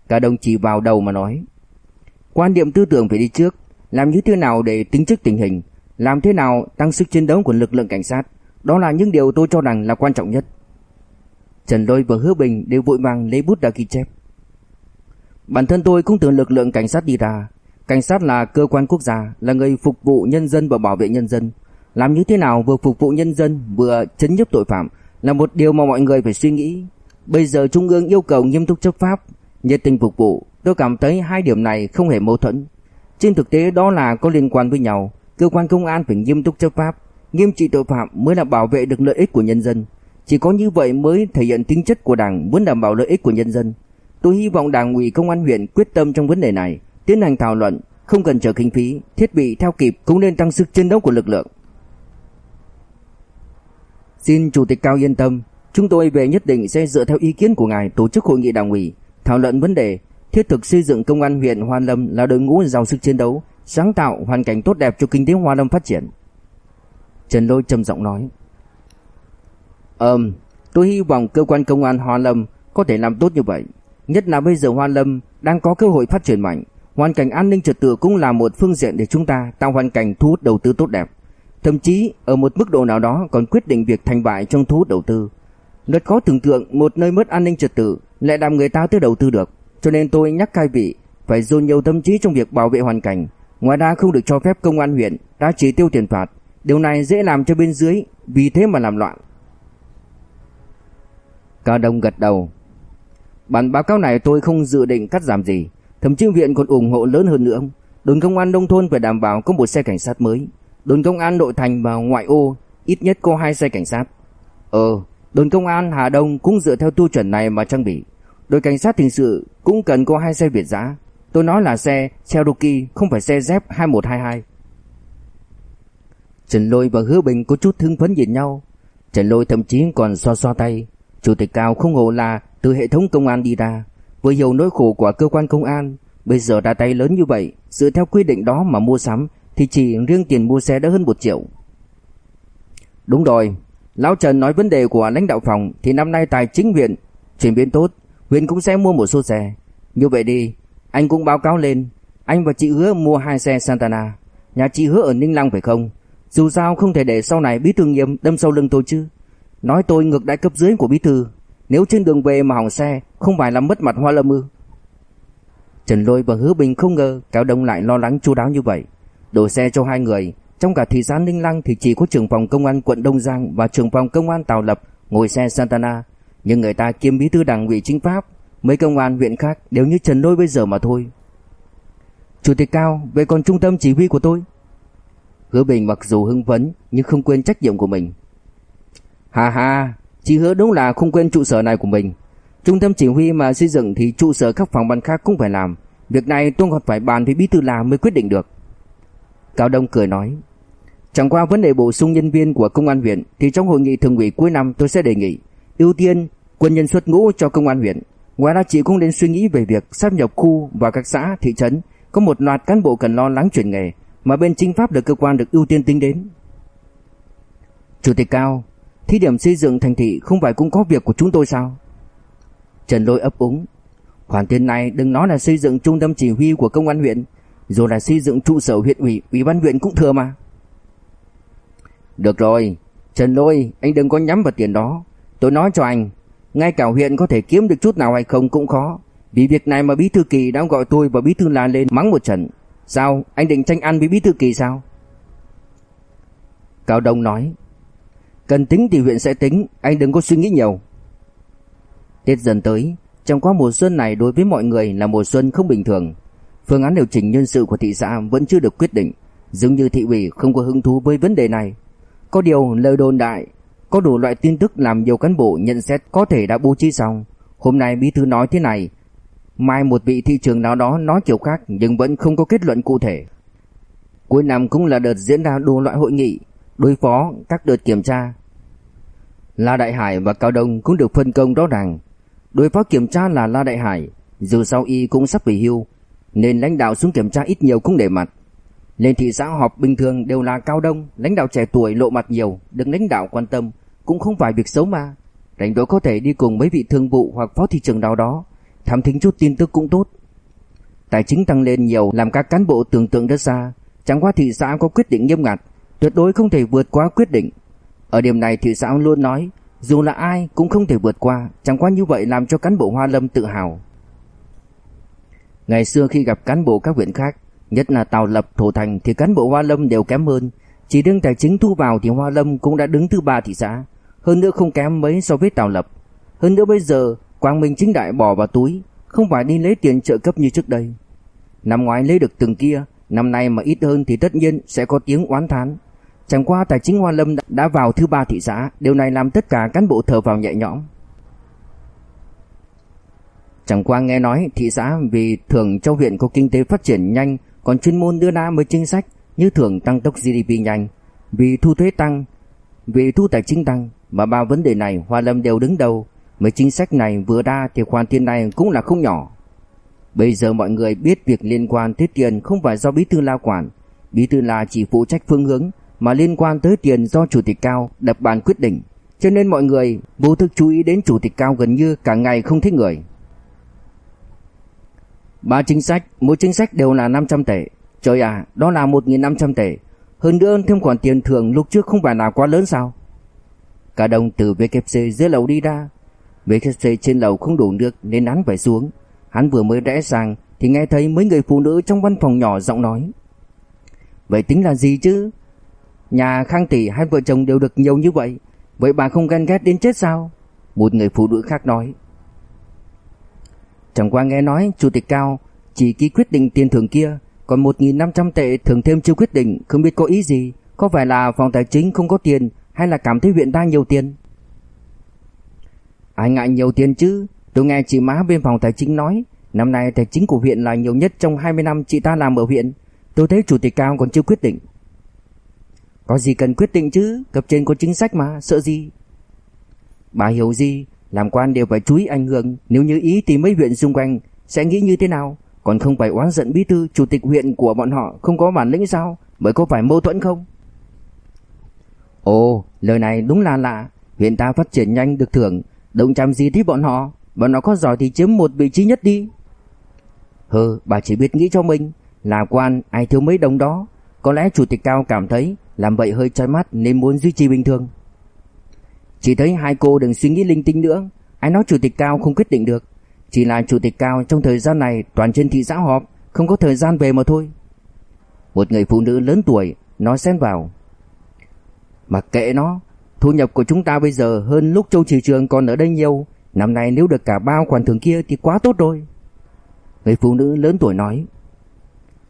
Cao Đông chỉ vào đầu mà nói. Quan điểm tư tưởng phải đi trước, làm như thế nào để tính trước tình hình, làm thế nào tăng sức chiến đấu của lực lượng cảnh sát, đó là những điều tôi cho rằng là quan trọng nhất. Trần Lôi và Hứa Bình đều vội vàng lấy bút ra ghi chép. Bản thân tôi cũng từ lực lượng cảnh sát đi ra, cảnh sát là cơ quan quốc gia, là người phục vụ nhân dân và bảo vệ nhân dân. Làm như thế nào vừa phục vụ nhân dân vừa chấn nhấp tội phạm là một điều mà mọi người phải suy nghĩ. Bây giờ Trung ương yêu cầu nghiêm túc chấp pháp, nhiệt tình phục vụ, tôi cảm thấy hai điểm này không hề mâu thuẫn. Trên thực tế đó là có liên quan với nhau, cơ quan công an phải nghiêm túc chấp pháp, nghiêm trị tội phạm mới là bảo vệ được lợi ích của nhân dân. Chỉ có như vậy mới thể hiện tính chất của Đảng muốn đảm bảo lợi ích của nhân dân. Tôi hy vọng Đảng ủy công an huyện quyết tâm trong vấn đề này, tiến hành thảo luận, không cần chờ kinh phí, thiết bị theo kịp cũng nên tăng sức chiến đấu của lực lượng. Xin chủ tịch cao yên tâm, chúng tôi về nhất định sẽ dựa theo ý kiến của ngài tổ chức hội nghị đảng ủy, thảo luận vấn đề thiết thực xây dựng công an huyện Hoa Lâm là đội ngũ giàu sức chiến đấu, sáng tạo hoàn cảnh tốt đẹp cho kinh tế Hoa Lâm phát triển. Trần Lôi trầm giọng nói: "Ừm, tôi hy vọng cơ quan công an Hoa Lâm có thể làm tốt như vậy, nhất là bây giờ Hoa Lâm đang có cơ hội phát triển mạnh, hoàn cảnh an ninh trật tự cũng là một phương diện để chúng ta tạo hoàn cảnh thu hút đầu tư tốt đẹp, thậm chí ở một mức độ nào đó còn quyết định việc thành bại trong thu hút đầu tư." Rất khó tưởng tượng một nơi mất an ninh trật tự lại làm người ta tới đầu tư được. Cho nên tôi nhắc cai vị phải dồn nhiều tâm trí trong việc bảo vệ hoàn cảnh. Ngoài ra không được cho phép công an huyện đã chỉ tiêu tiền phạt. Điều này dễ làm cho bên dưới, vì thế mà làm loạn. Cao Đông gật đầu. Bản báo cáo này tôi không dự định cắt giảm gì. Thậm chí viện còn ủng hộ lớn hơn nữa. Đồn công an nông thôn phải đảm bảo có một xe cảnh sát mới. Đồn công an nội thành và ngoại ô ít nhất có hai xe cảnh sát. Ờ, đồn công an Hà Đông cũng dựa theo tiêu chuẩn này mà trang bị. Đội cảnh sát hình sự cũng cần có hai xe Việt giá. Tôi nói là xe Cherokee không phải xe Zep 2122. Trần Lôi và Hứa Bình có chút hưng phấn nhìn nhau. Trần Lôi thậm chí còn xoa xoa tay. Chủ tịch Cao không ngờ là từ hệ thống công an đi ra, với hiểu nỗi khổ của cơ quan công an, bây giờ ra tay lớn như vậy, dựa theo quy định đó mà mua sắm thì chỉ riêng tiền mua xe đã hơn 1 triệu. Đúng rồi, Lão Trần nói vấn đề của lãnh đạo phòng thì năm nay tài chính huyện chuyển biến tốt, huyện cũng sẽ mua một số xe. Như vậy đi, anh cũng báo cáo lên, anh và chị hứa mua hai xe Santana. Nhà chị hứa ở Ninh Lăng phải không? Dù sao không thể để sau này bí thư nghiêm đâm sâu lưng tôi chứ. Nói tôi ngược đại cấp dưới của bí thư, nếu trên đường về mà hỏng xe, không phải làm mất mặt Hoa Lâm ư? Trần Lôi và Hứa Bình không ngờ Cao Đông lại lo lắng chu đáo như vậy. Đổi xe cho hai người, trong cả thị xã Ninh Lăng thì chỉ có trưởng phòng công an quận Đông Giang và trưởng phòng công an Tào Lập ngồi xe Santana, nhưng người ta kiêm bí thư đảng ủy chính pháp, mấy công an huyện khác đều như Trần đôi bây giờ mà thôi. Chủ tịch Cao, về còn trung tâm chỉ huy của tôi. Hứa Bình mặc dù hưng phấn nhưng không quên trách nhiệm của mình. Hà hà, chị hứa đúng là không quên trụ sở này của mình. Trung tâm chỉ huy mà xây dựng thì trụ sở các phòng ban khác cũng phải làm. Việc này tôi còn phải bàn với bí thư làm mới quyết định được. Cao Đông cười nói. Chẳng qua vấn đề bổ sung nhân viên của công an huyện thì trong hội nghị thường ủy cuối năm tôi sẽ đề nghị ưu tiên quân nhân xuất ngũ cho công an huyện. Ngoài ra chị cũng nên suy nghĩ về việc sắp nhập khu và các xã, thị trấn có một loạt cán bộ cần lo lắng chuyển nghề mà bên chính pháp được cơ quan được ưu tiên tính đến. Chủ tịch Cao, thí điểm xây dựng thành thị không phải cũng có việc của chúng tôi sao? Trần Lôi ấp úng. Khoản tiền này đừng nói là xây dựng trung tâm chỉ huy của công an huyện, rồi là xây dựng trụ sở huyện ủy, ủy ban huyện cũng thừa mà. Được rồi, Trần Lôi, anh đừng có nhắm vào tiền đó. Tôi nói cho anh, ngay cả huyện có thể kiếm được chút nào hay không cũng khó. Vì việc này mà Bí Thư Kỳ đã gọi tôi và Bí Thư La lên mắng một trận. Sao, anh định tranh ăn với Bí Thư Kỳ sao? Cao Đông nói, cần tính thì huyện sẽ tính, anh đừng có suy nghĩ nhiều. Tết dần tới, trong quá mùa xuân này đối với mọi người là mùa xuân không bình thường. Phương án điều chỉnh nhân sự của thị xã vẫn chưa được quyết định, dường như thị ủy không có hứng thú với vấn đề này. Có điều lời đồn đại, có đủ loại tin tức làm nhiều cán bộ nhận xét có thể đã bố trí xong. Hôm nay bí thư nói thế này, mai một vị thị trường nào đó nói kiểu khác nhưng vẫn không có kết luận cụ thể. Cuối năm cũng là đợt diễn ra đủ loại hội nghị, đối phó các đợt kiểm tra. La Đại Hải và Cao Đông cũng được phân công rõ ràng. Đối phó kiểm tra là La Đại Hải, dù sau y cũng sắp về hưu, nên lãnh đạo xuống kiểm tra ít nhiều cũng để mặt. Lên thị xã họp bình thường đều là cao đông, lãnh đạo trẻ tuổi lộ mặt nhiều, được lãnh đạo quan tâm, cũng không phải việc xấu mà. Rảnh rỗi có thể đi cùng mấy vị thương vụ hoặc phó thị trưởng nào đó, thám thính chút tin tức cũng tốt. Tài chính tăng lên nhiều làm các cán bộ tưởng tượng rất xa, chẳng qua thị xã có quyết định nghiêm ngặt, tuyệt đối không thể vượt qua quyết định. Ở điểm này thị xã luôn nói, dù là ai cũng không thể vượt qua, chẳng qua như vậy làm cho cán bộ Hoa Lâm tự hào. Ngày xưa khi gặp cán bộ các huyện khác, nhất là Tào Lập, Thổ Thành thì cán bộ Hoa Lâm đều kém hơn. Chỉ riêng tài chính thu vào thì Hoa Lâm cũng đã đứng thứ ba thị xã, hơn nữa không kém mấy so với Tào Lập. Hơn nữa bây giờ Quang Minh chính đại bỏ vào túi, không phải đi lấy tiền trợ cấp như trước đây. Năm ngoái lấy được từng kia, năm nay mà ít hơn thì tất nhiên sẽ có tiếng oán thán. Chẳng qua tài chính Hoa Lâm đã vào thứ ba thị xã, điều này làm tất cả cán bộ thở vào nhẹ nhõm. Chẳng qua nghe nói thị xã vì thưởng cho huyện có kinh tế phát triển nhanh còn chuyên môn đưa ra mấy chính sách như thưởng tăng tốc GDP nhanh, vì thu thuế tăng, vì thu tài chính tăng mà ba vấn đề này Hoa Lâm đều đứng đầu. Mấy chính sách này vừa ra thì khoản tiền này cũng là không nhỏ. Bây giờ mọi người biết việc liên quan tới tiền không phải do Bí thư La quản, Bí thư La chỉ phụ trách phương hướng mà liên quan tới tiền do chủ tịch cao đập bàn quyết định, cho nên mọi người vô thức chú ý đến chủ tịch cao gần như cả ngày không thấy người. Ba chính sách, mỗi chính sách đều là 500 tệ. Trời à, đó là 1.500 tệ. Hơn nữa thêm khoản tiền thưởng lúc trước không phải là quá lớn sao? Cả đồng từ VKC dưới lầu đi ra. VKC trên lầu không đủ nước nên hắn phải xuống. Hắn vừa mới rẽ sang thì nghe thấy mấy người phụ nữ trong văn phòng nhỏ giọng nói. Vậy tính là gì chứ? Nhà Khang Tỷ hai vợ chồng đều được nhiều như vậy. Vậy bà không ghen ghét đến chết sao? Một người phụ nữ khác nói. Chẳng qua nghe nói chủ tịch cao chỉ ký quyết định tiền thưởng kia, còn 1.500 tệ thưởng thêm chưa quyết định, không biết có ý gì, có phải là phòng tài chính không có tiền hay là cảm thấy huyện ta nhiều tiền? Ai ngại nhiều tiền chứ, tôi nghe chị má bên phòng tài chính nói, năm nay tài chính của huyện là nhiều nhất trong 20 năm chị ta làm ở huyện, tôi thấy chủ tịch cao còn chưa quyết định. Có gì cần quyết định chứ, cấp trên có chính sách mà, sợ gì? Bà hiểu gì, làm quan đều phải chú ý ảnh hưởng, nếu như ý thì mấy huyện xung quanh sẽ nghĩ như thế nào, còn không phải oán giận bí thư chủ tịch huyện của bọn họ không có bản lĩnh sao, mới có phải mâu thuẫn không? Ồ, lời này đúng là lạ, huyện ta phát triển nhanh được thưởng, động chạm gì thì bọn họ, bọn nó có giỏi thì chiếm một vị trí nhất đi. Hừ, bà chỉ biết nghĩ cho mình, là quan ai thiếu mấy đồng đó, có lẽ chủ tịch cao cảm thấy làm vậy hơi trói mắt nên muốn duy trì bình thường. Chỉ thấy hai cô đừng suy nghĩ linh tinh nữa, ai nói chủ tịch cao không quyết định được, chỉ là chủ tịch cao trong thời gian này toàn trên thị xã họp, không có thời gian về mà thôi. Một người phụ nữ lớn tuổi nói xen vào mà kệ nó, thu nhập của chúng ta bây giờ hơn lúc Châu Trì Trường còn ở đây nhiều, năm nay nếu được cả bao khoản thưởng kia thì quá tốt rồi. Người phụ nữ lớn tuổi nói.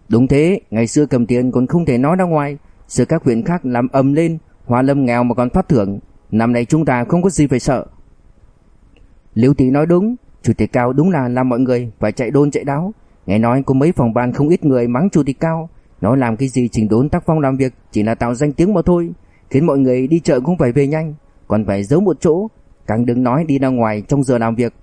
Đúng thế, ngày xưa cầm tiền còn không thể nói ra ngoài, sợ các huyện khác làm ầm lên, Hoa Lâm nghèo mà còn phát thưởng, năm nay chúng ta không có gì phải sợ. Liễu Tỷ nói đúng, chủ tịch cao đúng là làm mọi người phải chạy đôn chạy đáo. Nghe nói có mấy phòng ban không ít người mắng chủ tịch cao, nói làm cái gì chỉnh đốn tác phong làm việc chỉ là tạo danh tiếng mà thôi, khiến mọi người đi chợ cũng phải về nhanh, còn phải giấu một chỗ, càng đừng nói đi ra ngoài trong giờ làm việc.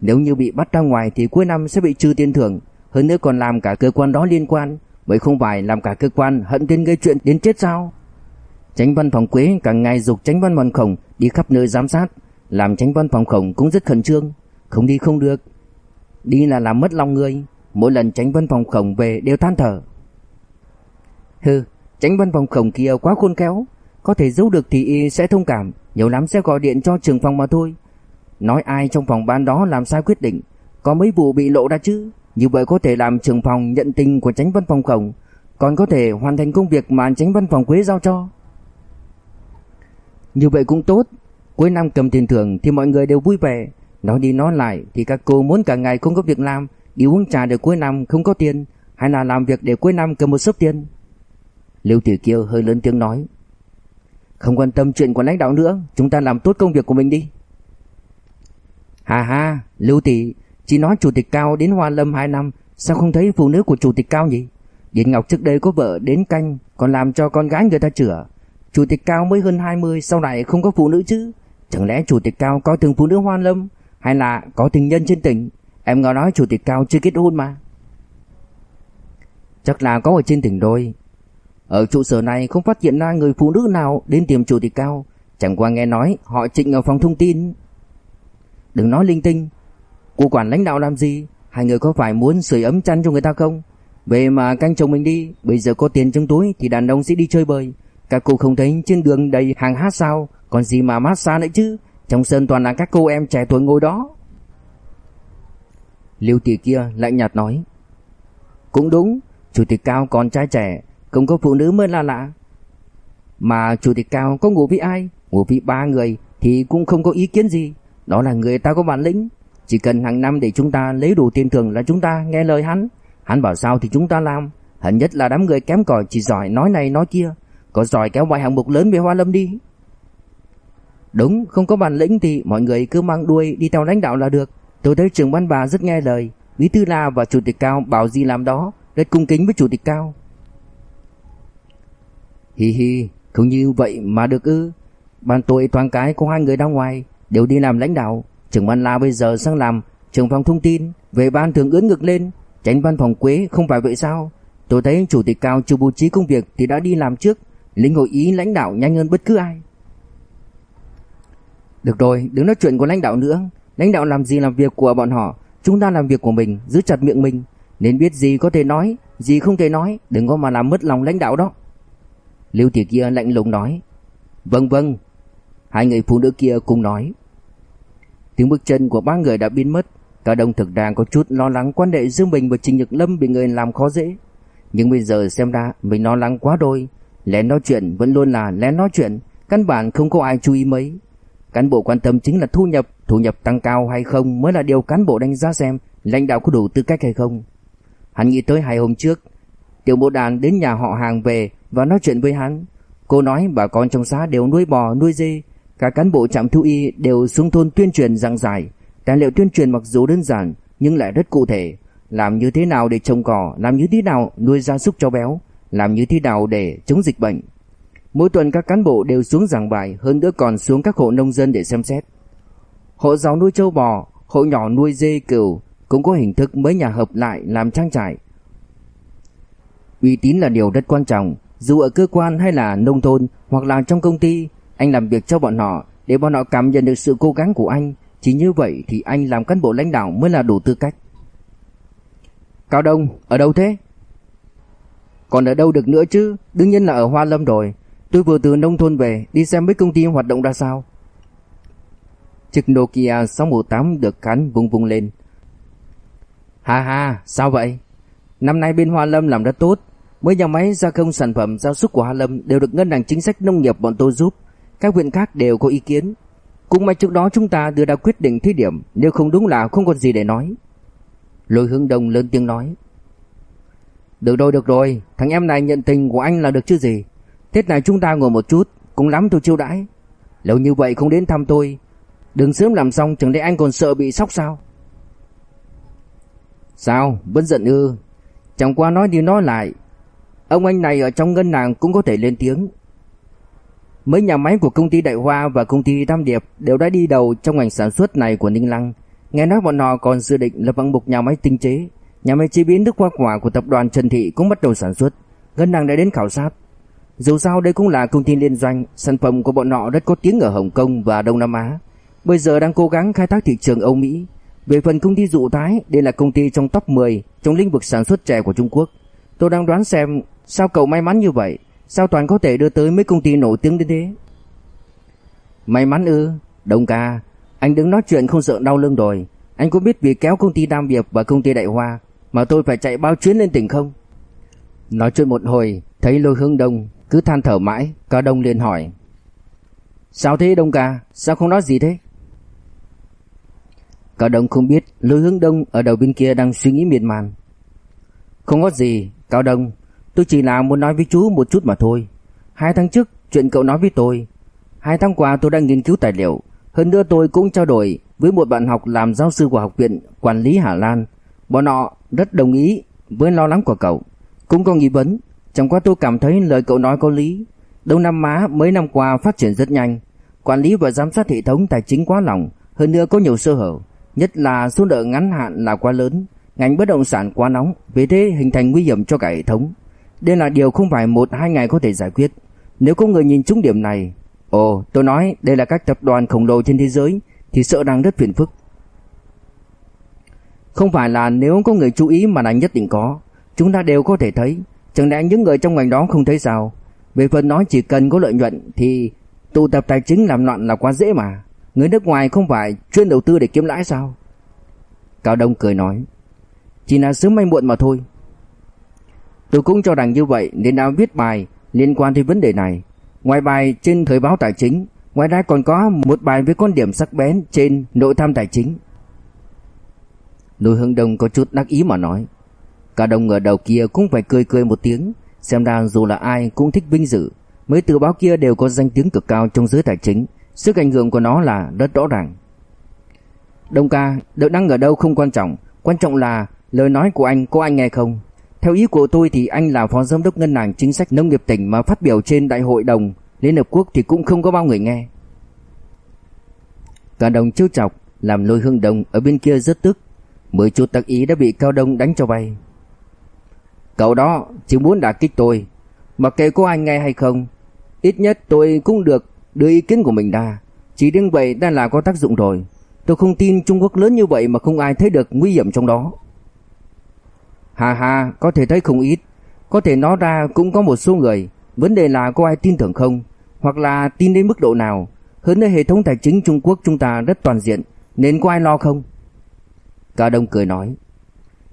Nếu như bị bắt ra ngoài thì cuối năm sẽ bị trừ tiền thưởng, hơn nữa còn làm cả cơ quan đó liên quan, mới không phải làm cả cơ quan hận đến gây chuyện đến chết sao? Tránh văn phòng Quế càng ngày dục tránh văn phòng Khổng đi khắp nơi giám sát, làm tránh văn phòng Khổng cũng rất khẩn trương, không đi không được. Đi là làm mất lòng người, mỗi lần tránh văn phòng Khổng về đều than thở. Hừ, tránh văn phòng Khổng kia quá khôn khéo, có thể giấu được thì y sẽ thông cảm, nhiều lắm sẽ gọi điện cho trưởng phòng mà thôi. Nói ai trong phòng ban đó làm sai quyết định, có mấy vụ bị lộ ra chứ, như vậy có thể làm trưởng phòng nhận tình của tránh văn phòng Khổng, còn có thể hoàn thành công việc mà tránh văn phòng Quế giao cho. Như vậy cũng tốt. Cuối năm cầm tiền thưởng thì mọi người đều vui vẻ. Nói đi nói lại thì các cô muốn cả ngày không có việc làm. Đi uống trà để cuối năm không có tiền. Hay là làm việc để cuối năm cầm một số tiền? Lưu Tiểu Kiều hơi lớn tiếng nói. Không quan tâm chuyện của lãnh đạo nữa, Chúng ta làm tốt công việc của mình đi. Hà hà Lưu Tỷ Chỉ nói chủ tịch cao đến Hoa Lâm 2 năm, Sao không thấy phụ nữ của chủ tịch cao nhỉ? Điện Ngọc trước đây có vợ đến canh, Còn làm cho con gái người ta chữa. Chủ tịch Cao mới hơn 20 Sau này không có phụ nữ chứ? Chẳng lẽ chủ tịch Cao có từng phụ nữ hoan lâm, Hay là có tình nhân trên tỉnh? Em nghe nói chủ tịch Cao chưa kết hôn mà. Chắc là có ở trên tỉnh đôi. Ở trụ sở này không phát hiện ra người phụ nữ nào Đến tìm chủ tịch Cao. Chẳng qua nghe nói, họ trịnh ở phòng thông tin. Đừng nói linh tinh. Cô quản lãnh đạo làm gì? Hai người có phải muốn sưởi ấm chăn cho người ta không? Về mà canh chồng mình đi, Bây giờ có tiền trong túi thì đàn ông sẽ đi chơi bời. Các cô không thấy trên đường đầy hàng hát sao? Còn gì mà massage nữa chứ? Trong sân toàn là các cô em trẻ tuổi ngồi đó. Liêu tỷ kia lạnh nhạt nói. Cũng đúng, Chủ tịch Cao còn trai trẻ. Không có phụ nữ mới là lạ. Mà chủ tịch Cao có ngủ với ai? Ngủ với ba người Thì cũng không có ý kiến gì. Đó là người ta có bản lĩnh. Chỉ cần hàng năm để chúng ta lấy đủ tiền thưởng là chúng ta nghe lời hắn. Hắn bảo sao thì chúng ta làm. Hẳn nhất là đám người kém cỏi chỉ giỏi nói này nói kia. Có giỏi kéo vài hạng mục lớn về Hoa Lâm đi. Đúng, không có bản lĩnh thì mọi người cứ mang đuôi đi theo lãnh đạo là được. Tôi thấy trưởng ban bà rất nghe lời. Bí thư La và chủ tịch Cao bảo gì làm đó, Rất cung kính với chủ tịch Cao. Hi hi Không như vậy mà được ư? Ban tôi toàn cái có hai người ra ngoài, Đều đi làm lãnh đạo. Trưởng ban La bây giờ sang làm trưởng phòng thông tin, Về ban thường ưỡn ngược lên. Tránh văn phòng Quế không phải vậy sao? Tôi thấy chủ tịch Cao chưa bố trí công việc Thì đã đi làm trước. Lĩnh hội ý lãnh đạo nhanh hơn bất cứ ai. Được rồi, đừng nói chuyện của lãnh đạo nữa. Lãnh đạo làm gì làm việc của bọn họ? Chúng ta làm việc của mình, giữ chặt miệng mình. Nên biết gì có thể nói, Gì không thể nói. Đừng có mà làm mất lòng lãnh đạo đó. Lưu Thị kia lạnh lùng nói Vâng vâng Hai người phụ nữ kia cùng nói Tiếng bước chân của ba người đã biến mất Cả đồng thực đang có chút lo lắng quan hệ giữa mình và Trình Nhật Lâm bị người làm khó dễ Nhưng bây giờ xem ra mình lo lắng quá đôi Lén nói chuyện vẫn luôn là lén nói chuyện, căn bản không có ai chú ý mấy. Cán bộ quan tâm chính là thu nhập, thu nhập tăng cao hay không mới là điều cán bộ đánh giá xem lãnh đạo có đủ tư cách hay không. Hắn nghĩ tới hai hôm trước, tiểu bộ đàn đến nhà họ hàng về và nói chuyện với hắn. Cô nói bà con trong xã đều nuôi bò, nuôi dê, cả cán bộ trạm thú y đều xuống thôn tuyên truyền giảng dài. Tài liệu tuyên truyền mặc dù đơn giản nhưng lại rất cụ thể, làm như thế nào để trồng cỏ, làm như thế nào nuôi gia súc cho béo, làm như thế nào để chống dịch bệnh. Mỗi tuần các cán bộ đều xuống giảng bài, hơn nữa còn xuống các hộ nông dân để xem xét. Hộ giàu nuôi trâu bò, hộ nhỏ nuôi dê cừu cũng có hình thức mấy nhà hợp lại làm trang trại. Uy tín là điều rất quan trọng, dù ở cơ quan hay là nông thôn hoặc là trong công ty, anh làm việc cho bọn họ để bọn họ cảm nhận được sự cố gắng của anh, chỉ như vậy thì anh làm cán bộ lãnh đạo mới là đủ tư cách. Cao Đông, ở đâu thế? Còn ở đâu được nữa chứ, đương nhiên là ở Hoa Lâm rồi. Tôi vừa từ nông thôn về, đi xem mấy công ty hoạt động ra sao. Chiếc Nokia 618 được cắn vung vung lên. Ha ha, sao vậy? Năm nay bên Hoa Lâm làm rất tốt mỗi nhà máy gia công sản phẩm giao súc của Hà Lâm đều được ngân hàng chính sách nông nghiệp bọn tôi giúp. Các huyện khác đều có ý kiến. Cũng may trước đó chúng ta đưa ra quyết định thí điểm, nếu không đúng là không còn gì để nói. Lôi hướng đông lớn tiếng nói. Được rồi được rồi, thằng em này nhận tình của anh là được chứ gì. Tết này chúng ta ngồi một chút, cũng lắm tôi chiêu đãi. Lâu như vậy không đến thăm tôi, đừng sớm làm xong chẳng lẽ anh còn sợ bị sốc sao? Sao, vẫn giận ư? Chẳng qua nói đi nói lại, ông anh này ở trong ngân hàng cũng có thể lên tiếng. Mấy nhà máy của công ty Đại Hoa và công ty Tam Điệp đều đã đi đầu trong ngành sản xuất này của Ninh Lăng. Nghe nói bọn họ còn dự định lập bằng một nhà máy tinh chế. Nhà máy chế biến nước hoa quả của tập đoàn Trần Thị cũng bắt đầu sản xuất. Ngân hàng đã đến khảo sát. Dù sao đây cũng là công ty liên doanh, sản phẩm của bọn họ rất có tiếng ở Hồng Kông và Đông Nam Á. Bây giờ đang cố gắng khai thác thị trường Âu Mỹ. Về phần công ty dụ thái, đây là công ty trong top 10 trong lĩnh vực sản xuất chè của Trung Quốc. Tôi đang đoán xem sao cậu may mắn như vậy, sao toàn có thể đưa tới mấy công ty nổi tiếng đến thế. May mắn ư, Đông ca, anh đứng nói chuyện không sợ đau lưng rồi. Anh có biết vì kéo công ty Nam Việt và công ty Đại Hoa mà tôi phải chạy bao chuyến lên tỉnh không? Nói chuyện một hồi, thấy lôi hướng đông, cứ than thở mãi, cao đông liền hỏi. Sao thế đông ca, sao không nói gì thế? Cao đông không biết lôi hướng đông ở đầu bên kia đang suy nghĩ miệt man. Không có gì, Cao đông, tôi chỉ là muốn nói với chú một chút mà thôi. Hai tháng trước, chuyện cậu nói với tôi. Hai tháng qua tôi đang nghiên cứu tài liệu, hơn nữa tôi cũng trao đổi với một bạn học làm giáo sư của học viện quản lý Hà Lan. Bọn họ rất đồng ý với lo lắng của cậu. Cũng có nghi vấn, chẳng qua tôi cảm thấy lời cậu nói có lý. Đông Nam Á mấy năm qua phát triển rất nhanh, quản lý và giám sát hệ thống tài chính quá lỏng, hơn nữa có nhiều sơ hở, nhất là số nợ ngắn hạn là quá lớn, ngành bất động sản quá nóng, vì thế hình thành nguy hiểm cho cả hệ thống. Đây là điều không phải một hai ngày có thể giải quyết. Nếu có người nhìn trúng điểm này, ồ, tôi nói đây là các tập đoàn khổng lồ trên thế giới thì sợ rằng rất phiền phức. Không phải là nếu có người chú ý mà là nhất định có, chúng ta đều có thể thấy, chẳng lẽ những người trong ngành đó không thấy sao? Về phần nói chỉ cần có lợi nhuận thì tụ tập tài chính làm loạn là quá dễ mà. Người nước ngoài không phải chuyên đầu tư để kiếm lãi sao? Cao Đông cười nói, chỉ là sớm hay muộn mà thôi. Tôi cũng cho rằng như vậy nên đã viết bài liên quan tới vấn đề này. Ngoài bài trên thời báo tài chính, ngoài ra còn có một bài với quan điểm sắc bén trên nội tham tài chính. Lôi Hưng Đông có chút đắc ý mà nói. Cả đồng ở đầu kia cũng phải cười cười một tiếng, xem ra dù là ai cũng thích vinh dự. Mấy tờ báo kia đều có danh tiếng cực cao trong giới tài chính, sức ảnh hưởng của nó là rất rõ ràng. Đông ca, đợi đăng ở đâu không quan trọng, quan trọng là lời nói của anh có anh nghe không? Theo ý của tôi thì anh là phó giám đốc ngân hàng chính sách nông nghiệp tỉnh mà phát biểu trên đại hội đồng Liên Hợp Quốc thì cũng không có bao người nghe. Cả đồng chiêu chọc, làm lôi hương đồng ở bên kia rất tức. Mười chút tắc ý đã bị Cao Đông đánh cho bay. Cậu đó chỉ muốn đả kích tôi. Mặc kệ có anh nghe hay không. Ít nhất tôi cũng được đưa ý kiến của mình ra. Chỉ đứng vậy đã là có tác dụng rồi. Tôi không tin Trung Quốc lớn như vậy mà không ai thấy được nguy hiểm trong đó. Hà hà, có thể thấy không ít. Có thể nói ra cũng có một số người. Vấn đề là có ai tin tưởng không? Hoặc là tin đến mức độ nào? Hơn nữa hệ thống tài chính Trung Quốc chúng ta rất toàn diện. Nên có ai lo không? Cả đông cười nói.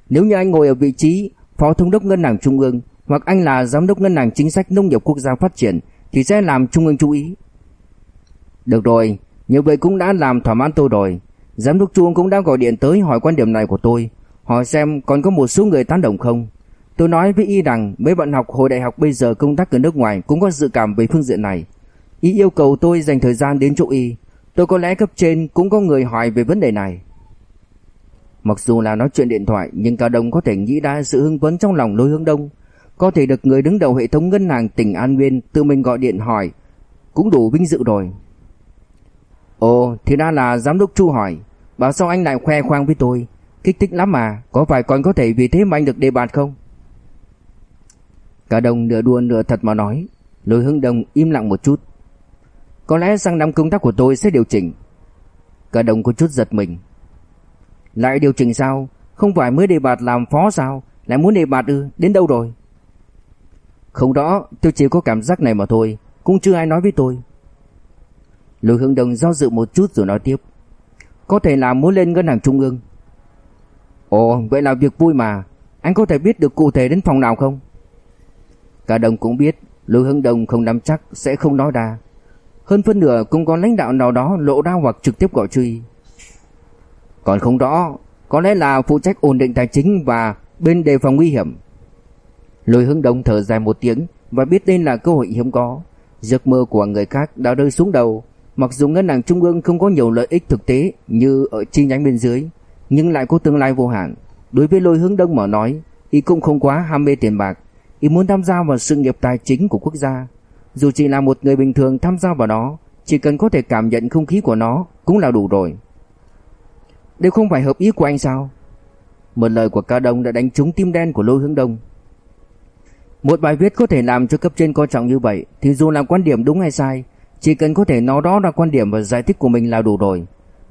Nếu như anh ngồi ở vị trí Phó Thống đốc Ngân hàng Trung ương hoặc anh là Giám đốc Ngân hàng Chính sách Nông nghiệp Quốc gia Phát triển thì sẽ làm Trung ương chú ý. Được rồi, như vậy cũng đã làm thỏa mãn tôi rồi. Giám đốc Trung cũng đã gọi điện tới hỏi quan điểm này của tôi, hỏi xem còn có một số người tán đồng không. Tôi nói với y rằng mấy bạn học hồi đại học bây giờ công tác ở nước ngoài cũng có dự cảm về phương diện này. Y yêu cầu tôi dành thời gian đến chỗ y. Tôi có lẽ cấp trên cũng có người hỏi về vấn đề này. Mặc dù là nói chuyện điện thoại nhưng Cao Đông có thể nghĩ ra sự hưng phấn trong lòng Lôi Hướng Đông. Có thể được người đứng đầu hệ thống ngân hàng tỉnh An Nguyên tự mình gọi điện hỏi cũng đủ vinh dự rồi. Ồ, thì ra là giám đốc Chu hỏi, bảo sao anh lại khoe khoang với tôi, kích thích lắm mà, có phải còn có thể vì thế mà anh được đề bạt không? Cả đồng nửa đùa nửa thật mà nói, Lôi Hưng Đồng im lặng một chút. Có lẽ sang năm công tác của tôi sẽ điều chỉnh. Cả đồng có chút giật mình. Lại điều chỉnh sao? Không phải mới đề bạt làm phó sao? Lại muốn đề bạt ư? Đến đâu rồi? Không đó, tôi chỉ có cảm giác này mà thôi, cũng chưa ai nói với tôi. Lôi Hưng Đồng do dự một chút rồi nói tiếp. Có thể là muốn lên ngân hàng trung ương. Ồ, vậy là việc vui mà. Anh có thể biết được cụ thể đến phòng nào không? Cả đồng cũng biết Lưu Hưng Đồng không nắm chắc sẽ không nói ra. Hơn phân nửa cũng có lãnh đạo nào đó lộ ra hoặc trực tiếp gọi truy. Còn không rõ, có lẽ là phụ trách ổn định tài chính và bên đề phòng nguy hiểm. Lôi Hưng đông thở dài một tiếng và biết đây là cơ hội hiếm có. Giấc mơ của người khác đã rơi xuống đầu. Mặc dù ngân hàng trung ương không có nhiều lợi ích thực tế như ở chi nhánh bên dưới, nhưng lại có tương lai vô hạn. Đối với Lôi Hướng Đông mà nói, y cũng không quá ham mê tiền bạc, y muốn tham gia vào sự nghiệp tài chính của quốc gia. Dù chỉ là một người bình thường tham gia vào đó, chỉ cần có thể cảm nhận không khí của nó cũng là đủ rồi. Đây không phải hợp ý của anh sao? Một lời của Cao Đông đã đánh trúng tim đen của Lôi Hướng Đông. Một bài viết có thể làm cho cấp trên coi trọng như vậy thì dù là quan điểm đúng hay sai, chỉ cần có thể nói đó là quan điểm và giải thích của mình là đủ rồi.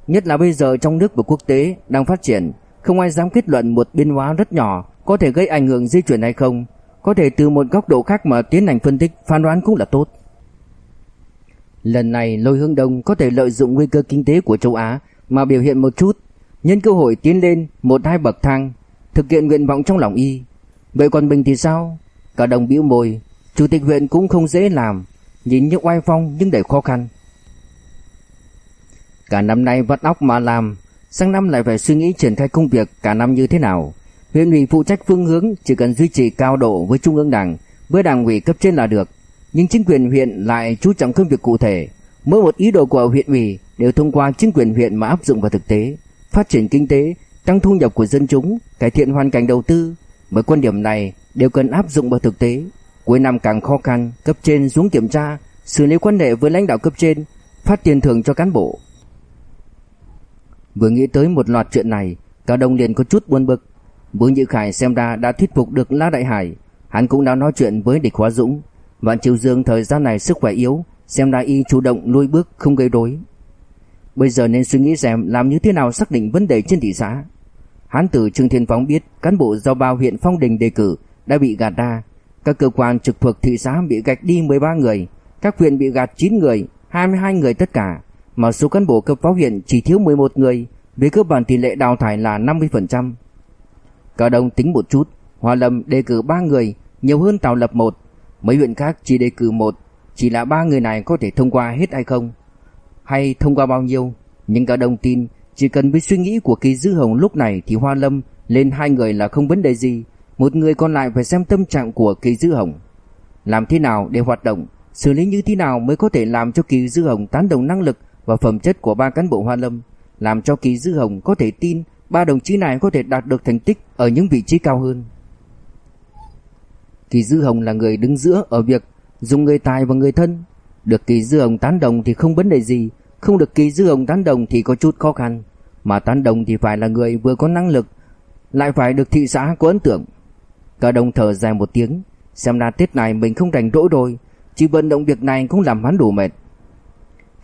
Nhất là bây giờ trong nước và quốc tế đang phát triển, không ai dám kết luận một biến hóa rất nhỏ có thể gây ảnh hưởng di chuyển hay không, có thể từ một góc độ khác mà tiến hành phân tích, phán đoán cũng là tốt. Lần này Lôi Hương Đông có thể lợi dụng nguy cơ kinh tế của châu Á mà biểu hiện một chút, nhân cơ hội tiến lên một hai bậc thang, thực hiện nguyện vọng trong lòng y. Vậy còn mình thì sao? Cả đồng bĩu môi, chủ tịch huyện cũng không dễ làm, nhìn như oai phong nhưng đầy khó khăn. Cả năm nay vắt óc mà làm, sang năm lại phải suy nghĩ triển khai công việc cả năm như thế nào. Huyện ủy phụ trách phương hướng chỉ cần duy trì cao độ với trung ương đảng, với đảng ủy cấp trên là được. Nhưng chính quyền huyện lại chú trọng công việc cụ thể. Mỗi một ý đồ của huyện ủy đều thông qua chính quyền huyện mà áp dụng vào thực tế, phát triển kinh tế, tăng thu nhập của dân chúng, cải thiện hoàn cảnh đầu tư. Mỗi quan điểm này đều cần áp dụng vào thực tế. Cuối năm càng khó khăn, cấp trên xuống kiểm tra, xử lý quan hệ với lãnh đạo cấp trên, phát tiền thưởng cho cán bộ. Vừa nghĩ tới một loạt chuyện này, Cao Đông liền có chút buồn bực. Vương Như Khải xem ra đã thuyết phục được La Đại Hải, hắn cũng đã nói chuyện với địch Hóa Dũng. Vạn Chiêu Dương thời gian này sức khỏe yếu, xem ra y chủ động lui bước không gây rối. Bây giờ nên suy nghĩ xem làm như thế nào xác định vấn đề trên thị xã. Hán tử Trương Thiên Phóng biết cán bộ do bao huyện Phong Đình đề cử đã bị gạt ra, các cơ quan trực thuộc thị xã bị gạch đi 13 người, các huyện bị gạt 9 người, 22 người tất cả, mà số cán bộ cấp phó huyện chỉ thiếu 11 người, về cơ bản tỷ lệ đào thải là 50%. Cao Đông tính một chút, Hoa Lâm đề cử 3 người, nhiều hơn Tào Lập 1, mấy huyện khác chỉ đề cử một, chỉ là ba người này có thể thông qua hết hay không? Hay thông qua bao nhiêu? Nhưng Cao Đông tin chỉ cần với suy nghĩ của Kỳ Dư Hồng lúc này thì Hoa Lâm lên hai người là không vấn đề gì, một người còn lại phải xem tâm trạng của Kỳ Dư Hồng. Làm thế nào để hoạt động, xử lý như thế nào mới có thể làm cho Kỳ Dư Hồng tán đồng năng lực và phẩm chất của ba cán bộ Hoa Lâm, làm cho Kỳ Dư Hồng có thể tin ba đồng chí này có thể đạt được thành tích ở những vị trí cao hơn. Kỳ Dư Hồng là người đứng giữa ở việc dùng người tài và người thân. Được Kỳ Dư Hồng tán đồng thì không vấn đề gì, không được Kỳ Dư Hồng tán đồng thì có chút khó khăn. Mà tán đồng thì phải là người vừa có năng lực, lại phải được thị xã có ấn tượng. Cả đồng thở dài một tiếng, xem ra Tết này mình không rảnh rỗi rồi, chỉ vận động việc này cũng làm hắn đủ mệt.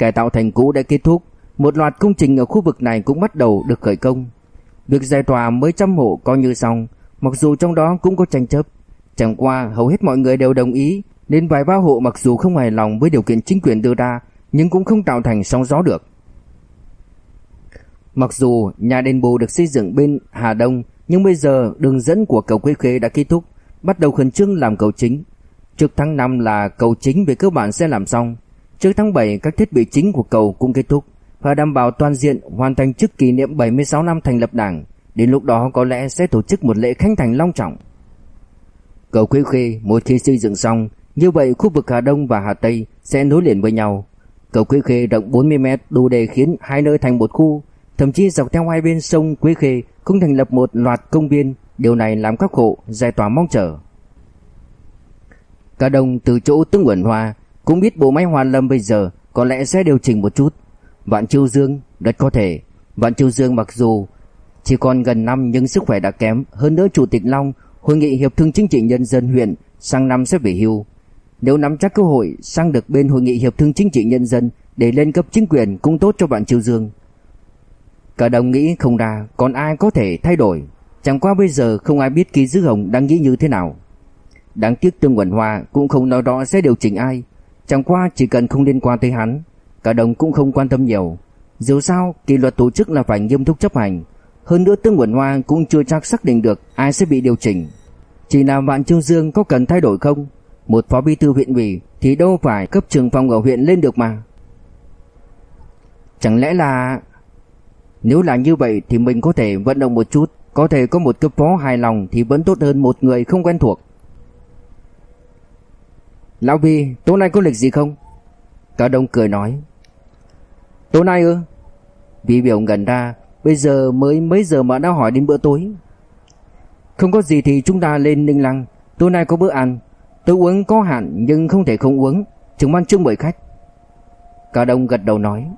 Cải tạo thành cũ đã kết thúc, một loạt công trình ở khu vực này cũng bắt đầu được khởi công. Việc giải tỏa mấy trăm hộ coi như xong, mặc dù trong đó cũng có tranh chấp. Chẳng qua hầu hết mọi người đều đồng ý, nên vài ba hộ mặc dù không hài lòng với điều kiện chính quyền đưa ra, nhưng cũng không tạo thành sóng gió được. Mặc dù nhà đền bù được xây dựng bên Hà Đông, nhưng bây giờ đường dẫn của cầu Quế Khê đã kết thúc, bắt đầu khẩn trương làm cầu chính. Trước tháng 5 là cầu chính về cơ bản sẽ làm xong. Trước tháng 7 các thiết bị chính của cầu cũng kết thúc và đảm bảo toàn diện hoàn thành trước kỷ niệm 76 năm thành lập Đảng. Đến lúc đó có lẽ sẽ tổ chức một lễ khánh thành long trọng. Cầu Quế Khê một khi xây dựng xong, như vậy khu vực Hà Đông và Hà Tây sẽ nối liền với nhau. Cầu Quế Khê rộng 40 m đủ để khiến hai nơi thành một khu, thậm chí dọc theo hai bên sông Quế Khê cũng thành lập một loạt công viên, điều này làm các hộ giải tỏa mong chờ. Cả đồng từ chỗ Tương Quẩn Hoa cũng biết bộ máy hoàn Lâm bây giờ có lẽ sẽ điều chỉnh một chút. Vạn Chiêu Dương, rất có thể. Vạn Chiêu Dương mặc dù chỉ còn gần năm nhưng sức khỏe đã kém, hơn nữa Chủ tịch Long hội nghị hiệp thương chính trị nhân dân huyện sang năm sẽ về hưu. Nếu nắm chắc cơ hội sang được bên hội nghị hiệp thương chính trị nhân dân để lên cấp chính quyền cũng tốt cho Vạn Chiêu Dương. Cả đồng nghĩ không ra còn ai có thể thay đổi, chẳng qua bây giờ không ai biết Kỳ Dư Hồng đang nghĩ như thế nào. Đáng tiếc Tương Quẩn Hoa cũng không nói rõ sẽ điều chỉnh ai, chẳng qua chỉ cần không liên quan tới hắn, cả đồng cũng không quan tâm nhiều. Dù sao, kỷ luật tổ chức là phải nghiêm túc chấp hành, hơn nữa Tương Quẩn Hoa cũng chưa chắc xác định được ai sẽ bị điều chỉnh. Chỉ là Vạn Châu Dương có cần thay đổi không? Một phó bí thư huyện ủy thì đâu phải cấp trường phòng ở huyện lên được mà. Chẳng lẽ là nếu là như vậy thì mình có thể vận động một chút, có thể có một cấp phó hài lòng thì vẫn tốt hơn một người không quen thuộc. Lão Vi, tối nay có lịch gì không? Cả đông cười nói. Tối nay ư? Vi biểu gần ra, bây giờ mới mấy giờ mà đã hỏi đến bữa tối. Không có gì thì chúng ta lên Ninh Lăng, tối nay có bữa ăn. Tôi uống có hạn nhưng không thể không uống, trưởng ban trương mời khách. Cả đông gật đầu nói.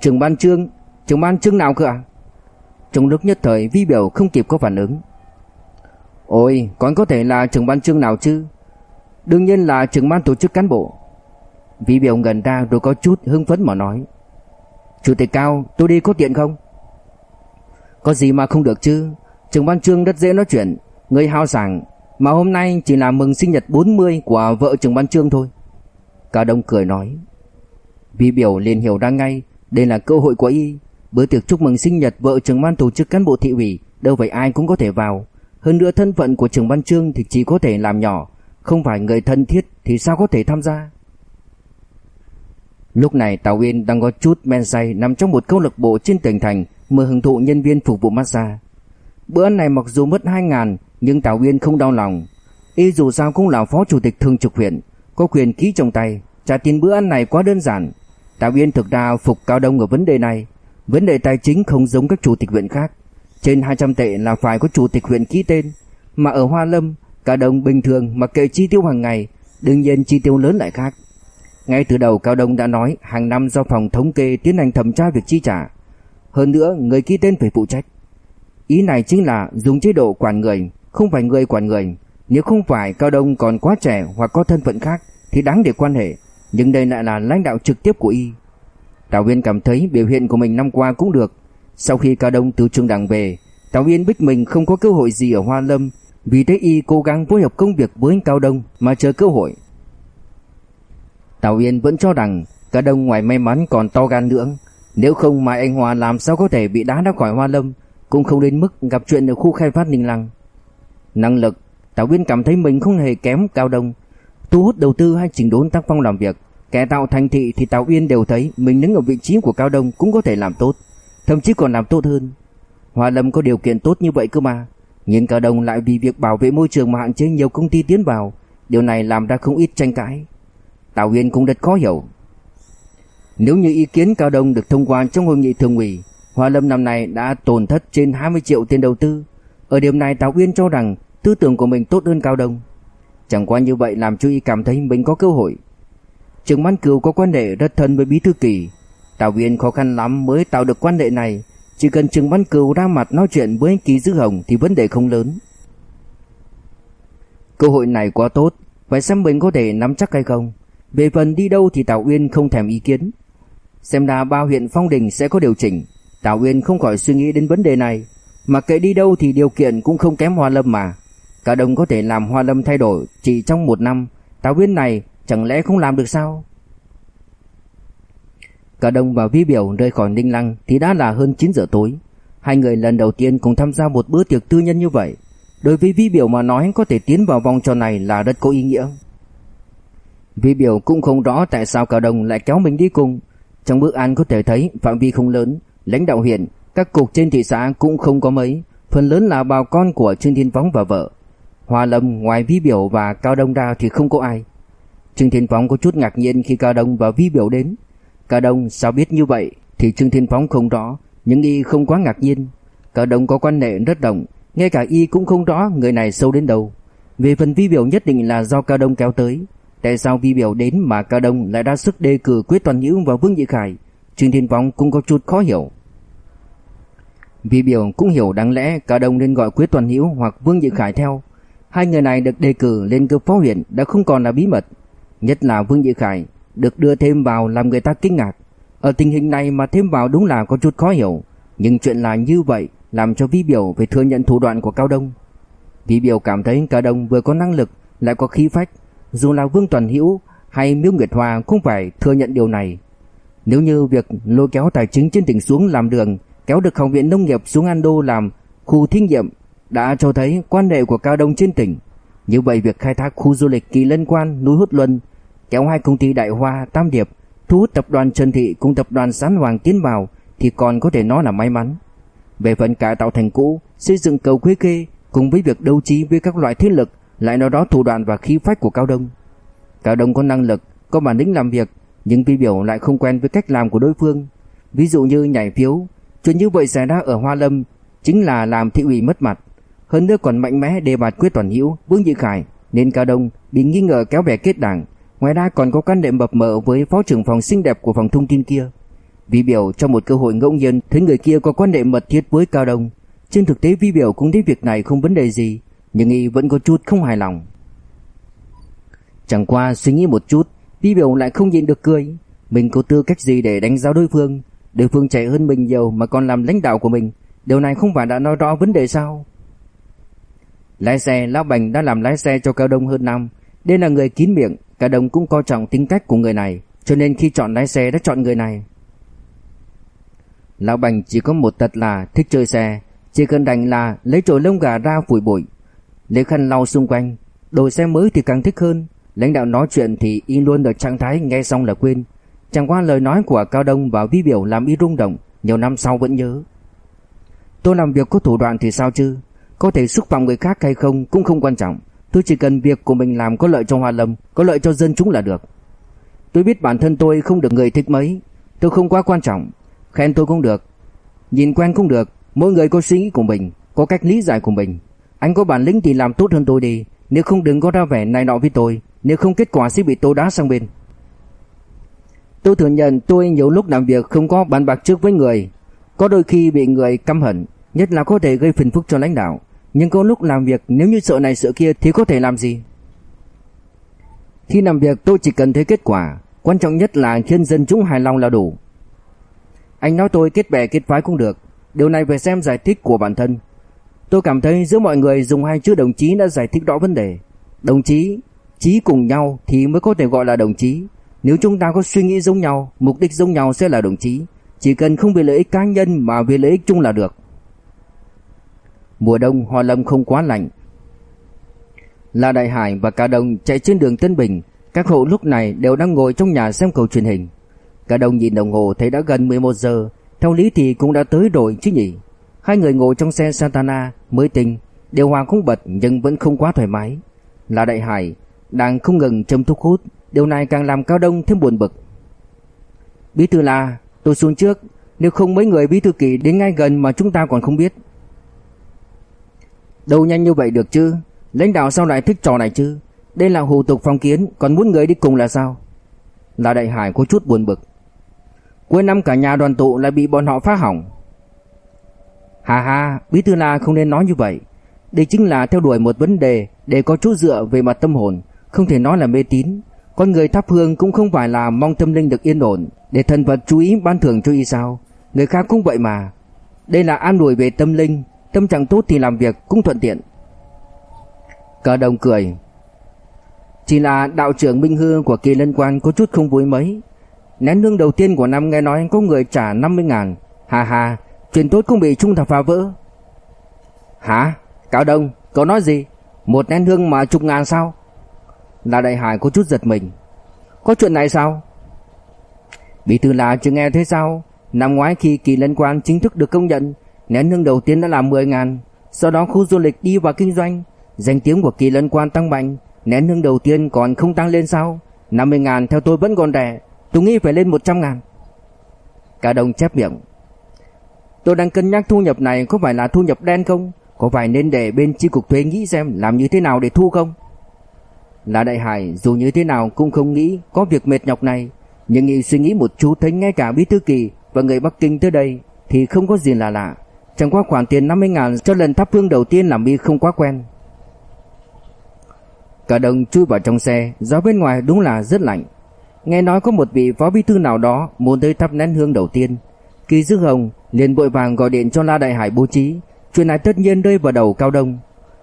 Trưởng ban trương, trưởng ban trương nào cơ à? Trong lúc nhất thời Vi biểu không kịp có phản ứng. Ôi, còn có thể là trưởng ban trương nào chứ? Đương nhiên là trưởng ban tổ chức cán bộ. Vị biểu gần ra rồi có chút hưng phấn mà nói. Chủ tịch Cao, tôi đi có tiện không? Có gì mà không được chứ? Trưởng ban trương rất dễ nói chuyện, Người hào sảng. Mà hôm nay chỉ là mừng sinh nhật 40 của vợ trưởng ban trương thôi. Cả đông cười nói. Vị biểu liền hiểu ra ngay, Đây là cơ hội của y. Bữa tiệc chúc mừng sinh nhật vợ trưởng ban tổ chức cán bộ thị ủy, Đâu phải ai cũng có thể vào. Hơn nữa thân phận của trưởng ban trương thì chỉ có thể làm nhỏ không phải người thân thiết thì sao có thể tham gia Lúc này Tào Uyên đang có chút men say nằm trong một câu lạc bộ trên tỉnh thành mời hưởng thụ nhân viên phục vụ massage. Bữa ăn này mặc dù mất 2 ngàn nhưng Tào Uyên không đau lòng. Y dù sao cũng là phó chủ tịch thường trực huyện, có quyền ký trong tay, trả tiền bữa ăn này quá đơn giản. Tào Uyên thực ra phục Cao Đông ở vấn đề này. Vấn đề tài chính không giống các chủ tịch huyện khác. Trên 200 tệ là phải có chủ tịch huyện ký tên, mà ở Hoa Lâm Cao Đông bình thường mặc kệ chi tiêu hàng ngày, đương nhiên chi tiêu lớn lại khác. Ngay từ đầu Cao Đông đã nói hàng năm do phòng thống kê tiến hành thẩm tra việc chi trả. Hơn nữa, người ký tên phải phụ trách. Ý này chính là dùng chế độ quản người, không phải người quản người. Nếu không phải Cao Đông còn quá trẻ hoặc có thân phận khác thì đáng để quan hệ, nhưng đây lại là lãnh đạo trực tiếp của y. Tào Viên cảm thấy biểu hiện của mình năm qua cũng được. Sau khi Cao Đông từ trường đảng về, Tào Viên biết mình không có cơ hội gì ở Hoa Lâm vì thế y cố gắng phối hợp công việc với Cao Đông mà chờ cơ hội. Tào Yên vẫn cho rằng Cao Đông ngoài may mắn còn to gan nữa. Nếu không mà anh Hòa làm sao có thể bị đá ra khỏi Hoa Lâm, cũng không đến mức gặp chuyện ở khu khai phát Ninh Lăng. Năng lực, Tào Yên cảm thấy mình không hề kém Cao Đông. Thu hút đầu tư hay chỉnh đốn tác phong làm việc, kẻ tạo thành thị thì Tào Yên đều thấy mình đứng ở vị trí của Cao Đông cũng có thể làm tốt, thậm chí còn làm tốt hơn. Hoa Lâm có điều kiện tốt như vậy cơ mà, nhưng Cao đồng lại vì việc bảo vệ môi trường mà hạn chế nhiều công ty tiến vào, điều này làm ra không ít tranh cãi. Tào Uyên cũng rất khó hiểu. Nếu như ý kiến Cao đồng được thông qua trong hội nghị thường ủy, Hoa Lâm năm nay đã tổn thất trên 20 triệu tiền đầu tư. Ở điểm này Tào Uyên cho rằng tư tưởng của mình tốt hơn Cao đồng. Chẳng qua như vậy làm cho ý cảm thấy mình có cơ hội. Trường Mãn Cửu có quan hệ rất thân với Bí thư Kỳ. Tào Uyên khó khăn lắm mới tạo được quan hệ này, chỉ cần Trừng Văn Cừu ra mặt nói chuyện với ký Dư Hồng thì vấn đề không lớn. Cơ hội này quá tốt, phải xem mình có thể nắm chắc hay không. Về phần đi đâu thì Tào Uyên không thèm ý kiến. Xem ra ba huyện Phong Đình sẽ có điều chỉnh, Tào Uyên không khỏi suy nghĩ đến vấn đề này. Mà kệ đi đâu thì điều kiện cũng không kém Hoa Lâm mà. Cả đồng có thể làm Hoa Lâm thay đổi chỉ trong một năm, Tào Uyên này chẳng lẽ không làm được sao? Cả Đông và Vi Biểu rời khỏi Ninh Lăng thì đã là hơn 9 giờ tối. Hai người lần đầu tiên cùng tham gia một bữa tiệc tư nhân như vậy. Đối với Vi Biểu mà nói có thể tiến vào vòng tròn này là rất có ý nghĩa. Vi Biểu cũng không rõ tại sao Cả Đông lại kéo mình đi cùng. Trong bữa ăn có thể thấy phạm vi không lớn, lãnh đạo huyện, các cục trên thị xã cũng không có mấy, phần lớn là bà con của Trương Thiên Phóng và vợ. Hoa Lâm ngoài Vi Biểu và Cao Đông ra thì không có ai. Trương Thiên Phóng có chút ngạc nhiên khi Cao Đông và Vi Biểu đến. Cả đông sao biết như vậy thì Trương Thiên Phóng không rõ, nhưng y không quá ngạc nhiên. Cả đông có quan hệ rất rộng, ngay cả y cũng không rõ người này sâu đến đâu. Về phần vi biểu nhất định là do Cao Đông kéo tới. Tại sao vi biểu đến mà Cao Đông lại ra sức đề cử Quyết Toàn Hữu và Vương Dị Khải? Trương Thiên Phong cũng có chút khó hiểu. Vi biểu cũng hiểu đáng lẽ Cao Đông nên gọi Quyết Toàn Hữu hoặc Vương Dị Khải theo. Hai người này được đề cử lên cấp phó huyện đã không còn là bí mật. Nhất là Vương Dị Khải được đưa thêm vào làm người ta kinh ngạc. Ở tình hình này mà thêm vào đúng là có chút khó hiểu. Nhưng chuyện là như vậy làm cho Vi Biểu phải thừa nhận thủ đoạn của Cao Đông. Vi Biểu cảm thấy Cao Đông vừa có năng lực lại có khí phách. Dù là Vương Toàn Hữu hay Miêu Nguyệt Hoa cũng phải thừa nhận điều này. Nếu như việc lôi kéo tài chính trên tỉnh xuống làm đường, kéo được học viện nông nghiệp xuống An Đô làm khu thí nghiệm đã cho thấy quan hệ của Cao Đông trên tỉnh. Như vậy việc khai thác khu du lịch Kỳ Lân Quan, núi Hút Luân, kéo hai công ty Đại Hoa, Tam Điệp, thu hút tập đoàn Trần Thị cùng tập đoàn Sán Hoàng tiến vào thì còn có thể nói là may mắn. Về phần cải tạo thành cũ, xây dựng cầu Quế Kê cùng với việc đấu trí với các loại thế lực lại nói đó thủ đoạn và khí phách của Cao Đông. Cao Đông có năng lực, có bản lĩnh làm việc, nhưng Vi Biểu lại không quen với cách làm của đối phương. Ví dụ như nhảy phiếu, chuyện như vậy xảy ra ở Hoa Lâm chính là làm thị ủy mất mặt. Hơn nữa còn mạnh mẽ đề bạt quyết toàn hữu, Vương Dị Khải, nên Cao Đông bị nghi ngờ kéo về kết đảng. Ngoài ra còn có quan hệ mập mờ với phó trưởng phòng xinh đẹp của phòng thông tin kia. Vi Biểu trong một cơ hội ngẫu nhiên thấy người kia có quan hệ mật thiết với Cao Đông. Trên thực tế Vi Biểu cũng thấy việc này không vấn đề gì, nhưng y vẫn có chút không hài lòng. Chẳng qua suy nghĩ một chút, Vi Biểu lại không nhịn được cười. Mình có tư cách gì để đánh giá đối phương? Đối phương trẻ hơn mình nhiều mà còn làm lãnh đạo của mình. Điều này không phải đã nói rõ vấn đề sao? Lái xe, Lão Bành đã làm lái xe cho Cao Đông hơn năm. Đây là người kín miệng, Cao Đông cũng coi trọng tính cách của người này. Cho nên khi chọn lái xe đã chọn người này. Lão Bành chỉ có một tật là thích chơi xe. Chỉ cần đành là lấy chổi lông gà ra phủi bụi. Lấy khăn lau xung quanh. Đổi xe mới thì càng thích hơn. Lãnh đạo nói chuyện thì y luôn ở trạng thái nghe xong là quên. Chẳng qua lời nói của Cao Đông và Vi Biểu làm y rung động, nhiều năm sau vẫn nhớ. Tôi làm việc có thủ đoạn thì sao chứ? Có thể xúc phạm người khác hay không cũng không quan trọng. Tôi chỉ cần việc của mình làm có lợi cho Hoa Lâm, có lợi cho dân chúng là được. Tôi biết bản thân tôi không được người thích mấy, tôi không quá quan trọng. Khen tôi cũng được, nhìn quen cũng được, mỗi người có suy nghĩ của mình, có cách lý giải của mình. Anh có bản lĩnh thì làm tốt hơn tôi đi, nếu không đừng có ra vẻ này nọ với tôi, nếu không kết quả sẽ bị tôi đá sang bên. Tôi thừa nhận tôi nhiều lúc làm việc không có bàn bạc trước với người, có đôi khi bị người căm hận, nhất là có thể gây phiền phức cho lãnh đạo, nhưng có lúc làm việc nếu như sợ này sợ kia thì có thể làm gì? Khi làm việc tôi chỉ cần thấy kết quả, quan trọng nhất là khiến dân chúng hài lòng là đủ. Anh nói tôi kết bè kết phái cũng được, điều này phải xem giải thích của bản thân. Tôi cảm thấy giữa mọi người dùng hai chữ đồng chí đã giải thích rõ vấn đề. Đồng chí, chí cùng nhau thì mới có thể gọi là đồng chí. Nếu chúng ta có suy nghĩ giống nhau, mục đích giống nhau sẽ là đồng chí. Chỉ cần không vì lợi ích cá nhân mà vì lợi ích chung là được. Mùa đông Hoa Lâm không quá lạnh. La Đại Hải và Cả Đồng chạy trên đường Tân Bình, các hộ lúc này đều đang ngồi trong nhà xem cầu truyền hình. Cả Đồng nhìn đồng hồ thấy đã gần 11 giờ, theo lý thì cũng đã tới rồi chứ nhỉ. Hai người ngồi trong xe Santana mới tinh, điều hòa không bật nhưng vẫn không quá thoải mái. La Đại Hải đang không ngừng châm thuốc hút, điều này càng làm Cao Đông thêm buồn bực. Bí thư La, tôi xuống trước, nếu không mấy người bí thư kỳ đến ngay gần mà chúng ta còn không biết. Đâu nhanh như vậy được chứ? Lãnh đạo sao lại thích trò này chứ? Đây là hù tục phong kiến, Còn muốn người đi cùng là sao? Là đại hải có chút buồn bực. Cuối năm cả nhà đoàn tụ lại bị bọn họ phá hỏng. Hà hà Bí thư là không nên nói như vậy. Đây chính là theo đuổi một vấn đề Để có chút dựa về mặt tâm hồn, Không thể nói là mê tín. Con người thắp hương cũng không phải là mong tâm linh được yên ổn, Để thần vật chú ý ban thưởng cho y sao? Người khác cũng vậy mà. Đây là an đuổi về tâm linh Tâm trạng tốt thì làm việc cũng thuận tiện Cả đồng cười Chỉ là đạo trưởng Minh Hư của kỳ lân quan có chút không vui mấy Nén hương đầu tiên của năm nghe nói có người trả 50 ngàn Hà hà Chuyện tốt cũng bị trung thập phá vỡ Hả? Cao Đông, cậu nói gì? Một nén hương mà chục ngàn sao? Là đại hải có chút giật mình Có chuyện này sao? Bí thư là chưa nghe thế sao? Năm ngoái khi kỳ lân quan chính thức được công nhận Nén hương đầu tiên đã là 10 ngàn. Sau đó khu du lịch đi vào kinh doanh. Danh tiếng của kỳ lân quan tăng mạnh. Nén hương đầu tiên còn không tăng lên sao? 50 ngàn theo tôi vẫn còn rẻ. Tôi nghĩ phải lên 100 ngàn. Cả đồng chép miệng. Tôi đang cân nhắc thu nhập này có phải là thu nhập đen không? Có phải nên để bên chi cục thuế nghĩ xem Làm như thế nào để thu không? Là đại hải, dù như thế nào cũng không nghĩ Có việc mệt nhọc này. Nhưng nghĩ suy nghĩ một chút thấy ngay cả Bí Thư Kỳ và người Bắc Kinh tới đây thì không có gì là lạ. Chẳng qua khoản tiền 50 ngàn cho lần thắp hương đầu tiên làm y không quá quen. Cả đồng chui vào trong xe, gió bên ngoài đúng là rất lạnh. Nghe nói có một vị phó bí thư nào đó muốn tới thắp nén hương đầu tiên. Kỳ Dư Hồng liền vội vàng gọi điện cho La Đại Hải bố trí. Chuyện này tất nhiên rơi vào đầu Cao Đông.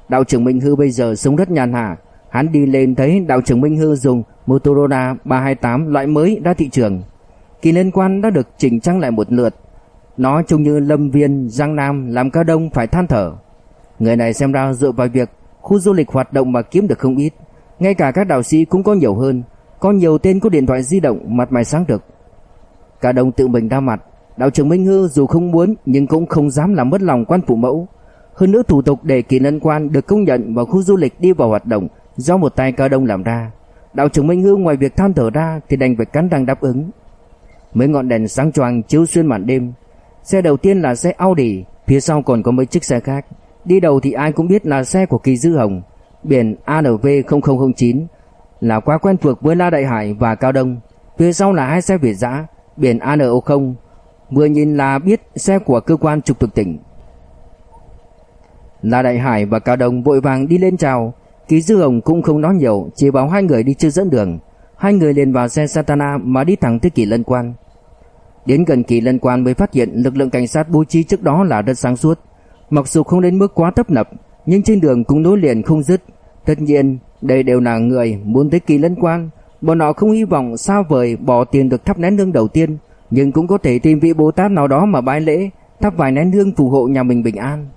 Đạo trưởng Minh Hư bây giờ sống rất nhàn hạ. Hắn đi lên thấy đạo trưởng Minh Hư dùng Motorola 328 loại mới ra thị trường. Kỳ liên quan đã được chỉnh trang lại một lượt. Nó trông như lâm viên Giang Nam làm Cao Đông phải than thở. Người này xem ra dựa vào việc khu du lịch hoạt động mà kiếm được không ít. Ngay cả các đạo sĩ cũng có nhiều hơn. Có nhiều tên có điện thoại di động, mặt mày sáng được. Cả đồng tự mình ra mặt. Đạo trưởng Minh Hư dù không muốn, nhưng cũng không dám làm mất lòng quan phụ mẫu. Hơn nữa thủ tục để kỳ lân quan được công nhận vào khu du lịch đi vào hoạt động do một tay cao đông làm ra. Đạo trưởng Minh Hư ngoài việc than thở ra thì đành phải cắn răng đáp ứng. Mấy ngọn đèn sáng choang chiếu xuyên màn đêm. Xe đầu tiên là xe Audi, phía sau còn có mấy chiếc xe khác. Đi đầu thì ai cũng biết là xe của Kỳ Dư Hồng, biển ANV0009 là quá quen thuộc với La Đại Hải và Cao Đông. Phía sau là hai xe Việt dã, biển ANO0, vừa nhìn là biết xe của cơ quan trục thực tỉnh. La Đại Hải và Cao Đông vội vàng đi lên chào, Ký Dư Hồng cũng không nói nhiều, chỉ bảo hai người đi chưa dẫn đường. Hai người liền vào xe Satana mà đi thẳng tới kỳ lân quan. Đến gần kỳ lân quan mới phát hiện lực lượng cảnh sát bố trí trước đó là rất sáng suốt. Mặc dù không đến mức quá tấp nập, nhưng trên đường cũng nối liền không dứt. Tất nhiên, đây đều là người muốn tới kỳ lân quan. Bọn họ không hy vọng sao vời bỏ tiền được thắp nén hương đầu tiên, nhưng cũng có thể tìm vị Bồ Tát nào đó mà bái lễ, thắp vài nén hương phù hộ nhà mình bình an.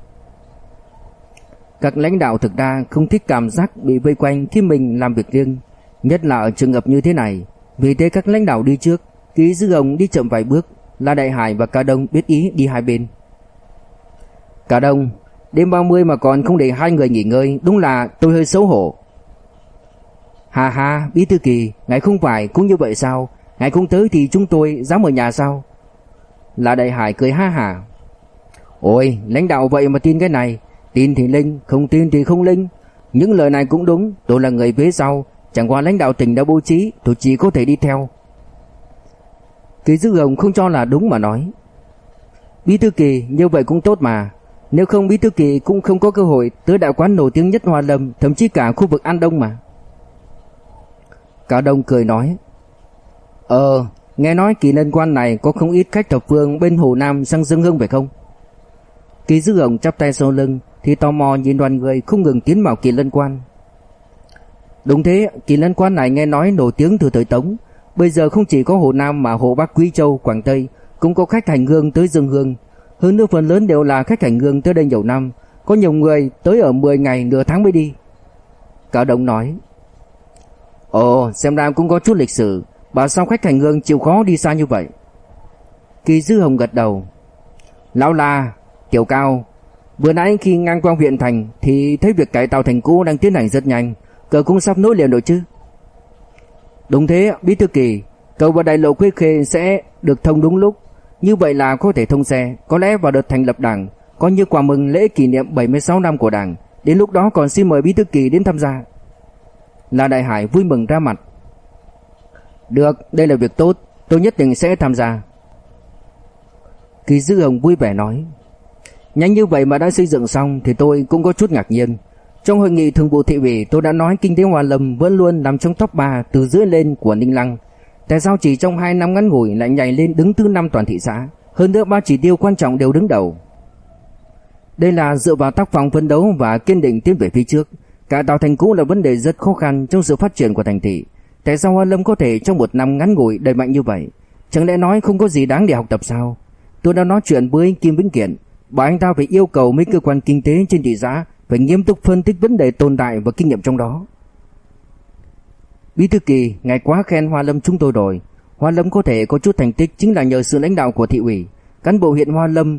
Các lãnh đạo thực ra không thích cảm giác bị vây quanh khi mình làm việc riêng, nhất là ở trường hợp như thế này. Vì thế các lãnh đạo đi trước, Ký Dư Hồng đi chậm vài bước, La Đại Hải và Cả Đông biết ý đi hai bên. Cả Đông, đêm 30 mà còn không để hai người nghỉ ngơi, đúng là tôi hơi xấu hổ. Hà hà, Bí Thư Kỳ, ngài không phải cũng như vậy sao? Ngài không tới thì chúng tôi dám ở nhà sao? La Đại Hải cười ha hà. Ôi, lãnh đạo vậy mà tin cái này, tin thì linh, không tin thì không linh. Những lời này cũng đúng, tôi là người phía sau, chẳng qua lãnh đạo tỉnh đã bố trí, tôi chỉ có thể đi theo. Kỳ Dư Hồng không cho là đúng mà nói. Bí thư kỳ như vậy cũng tốt mà. Nếu không Bí thư kỳ cũng không có cơ hội tới đạo quán nổi tiếng nhất Hoa Lâm, thậm chí cả khu vực An Đông mà. Cao Đông cười nói. Ờ, nghe nói kỳ lân quan này có không ít khách thập phương bên Hồ Nam sang Dương hương phải không? Kỳ Dư Hồng chắp tay sau lưng thì tò mò nhìn đoàn người không ngừng tiến vào kỳ lân quan. Đúng thế, kỳ lân quan này nghe nói nổi tiếng từ thời Tống, Bây giờ không chỉ có Hồ Nam mà Hồ Bắc Quý Châu, Quảng Tây cũng có khách hành hương tới dân hương. Hơn nữa phần lớn đều là khách hành hương tới đây nhiều năm, có nhiều người tới ở 10 ngày nửa tháng mới đi. Cao đồng nói. Ồ, xem ra cũng có chút lịch sử, bà sao khách hành hương chịu khó đi xa như vậy? Kỳ Dư Hồng gật đầu. Lão La, Tiểu Cao, vừa nãy khi ngang qua huyện thành thì thấy việc cải tạo thành cũ đang tiến hành rất nhanh, cờ cũng sắp nối liền rồi chứ. Đúng thế, Bí thư kỳ, cầu và đại lộ Quế Khê sẽ được thông đúng lúc. Như vậy là có thể thông xe, có lẽ vào đợt thành lập đảng, có như quà mừng lễ kỷ niệm 76 năm của đảng. Đến lúc đó còn xin mời Bí thư kỳ đến tham gia. La Đại Hải vui mừng ra mặt. Được, đây là việc tốt, tôi nhất định sẽ tham gia. Kỳ Dư Hồng vui vẻ nói. Nhanh như vậy mà đã xây dựng xong thì tôi cũng có chút ngạc nhiên. Trong hội nghị thường vụ thị ủy tôi đã nói kinh tế hòa Lâm vẫn luôn nằm trong top 3 từ dưới lên của Ninh Lăng. Tại sao chỉ trong 2 năm ngắn ngủi lại nhảy lên đứng thứ 5 toàn thị xã? Hơn nữa ba chỉ tiêu quan trọng đều đứng đầu. Đây là dựa vào tác phong phấn đấu và kiên định tiến về phía trước. Cả tạo thành cũ là vấn đề rất khó khăn trong sự phát triển của thành thị. Tại sao Hoa Lâm có thể trong một năm ngắn ngủi đầy mạnh như vậy? Chẳng lẽ nói không có gì đáng để học tập sao? Tôi đã nói chuyện với Kim Vĩnh Kiện, bảo anh ta phải yêu cầu mấy cơ quan kinh tế trên thị xã phải nghiêm túc phân tích vấn đề tồn tại và kinh nghiệm trong đó. Bí thư kỳ, ngài quá khen Hoa Lâm chúng tôi rồi. Hoa Lâm có thể có chút thành tích chính là nhờ sự lãnh đạo của thị ủy. Cán bộ huyện Hoa Lâm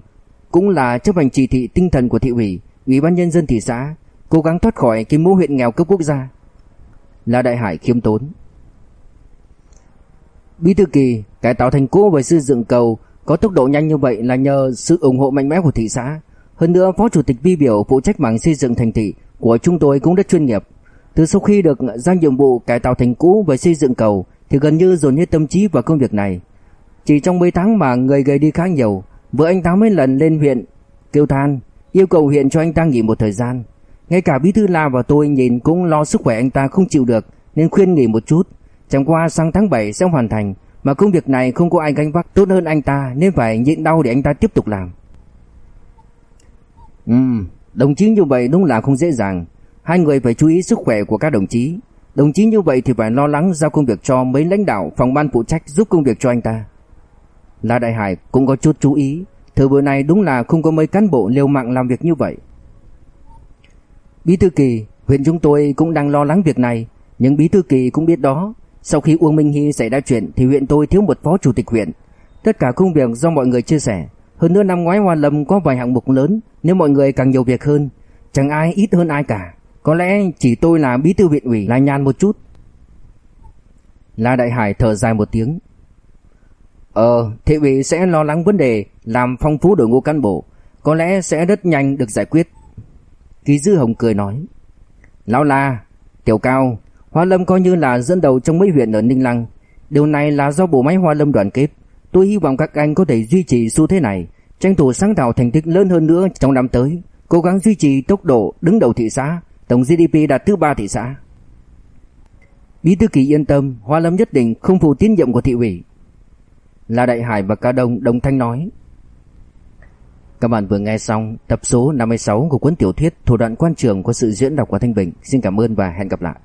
cũng là chấp hành chỉ thị tinh thần của thị ủy, ủy ban nhân dân thị xã, cố gắng thoát khỏi cái mô huyện nghèo cấp quốc gia. Là đại hải khiêm tốn. Bí thư kỳ, cải tạo thành cố và xây dựng cầu có tốc độ nhanh như vậy là nhờ sự ủng hộ mạnh mẽ của thị xã. Hơn nữa phó chủ tịch vi biểu phụ trách mảng xây dựng thành thị của chúng tôi cũng rất chuyên nghiệp. Từ sau khi được giao nhiệm vụ cải tạo thành cũ và xây dựng cầu thì gần như dồn hết tâm trí vào công việc này. Chỉ trong mấy tháng mà người gầy đi khá nhiều, vợ anh ta mấy lần lên huyện kêu than, yêu cầu huyện cho anh ta nghỉ một thời gian. Ngay cả bí thư La và tôi nhìn cũng lo sức khỏe anh ta không chịu được nên khuyên nghỉ một chút. Chẳng qua sang tháng 7 sẽ hoàn thành, mà công việc này không có ai gánh vác tốt hơn anh ta nên phải nhịn đau để anh ta tiếp tục làm. Ừm, đồng chí như vậy đúng là không dễ dàng. Hai người phải chú ý sức khỏe của các đồng chí. Đồng chí như vậy thì phải lo lắng giao công việc cho mấy lãnh đạo phòng ban phụ trách giúp công việc cho anh ta. La Đại Hải cũng có chút chú ý, thời buổi này đúng là không có mấy cán bộ liều mạng làm việc như vậy. Bí thư kỳ, huyện chúng tôi cũng đang lo lắng việc này, nhưng bí thư kỳ cũng biết đó, sau khi Uông Minh Hy xảy ra chuyện thì huyện tôi thiếu một phó chủ tịch huyện. Tất cả công việc do mọi người chia sẻ, hơn nữa năm ngoái Hoa Lâm có vài hạng mục lớn, nếu mọi người càng nhiều việc hơn, chẳng ai ít hơn ai cả. Có lẽ chỉ tôi là bí thư huyện ủy là nhàn một chút. La Đại Hải thở dài một tiếng. Ờ, thị ủy sẽ lo lắng vấn đề làm phong phú đội ngũ cán bộ, có lẽ sẽ rất nhanh được giải quyết. Ký Dư Hồng cười nói. Lão La, Tiểu Cao, Hoa Lâm coi như là dẫn đầu trong mấy huyện ở Ninh Lăng. Điều này là do bộ máy Hoa Lâm đoàn kết. Tôi hy vọng các anh có thể duy trì xu thế này, tranh thủ sáng tạo thành tích lớn hơn nữa trong năm tới, cố gắng duy trì tốc độ đứng đầu thị xã, tổng GDP đạt thứ ba thị xã. Bí thư kỳ yên tâm, Hoa Lâm nhất định không phụ tín nhiệm của thị ủy. La Đại Hải và Ca Đông đồng thanh nói. Các bạn vừa nghe xong tập số 56 của cuốn tiểu thuyết Thủ đoạn quan trường của sự diễn đọc của Thanh Bình. Xin cảm ơn và hẹn gặp lại.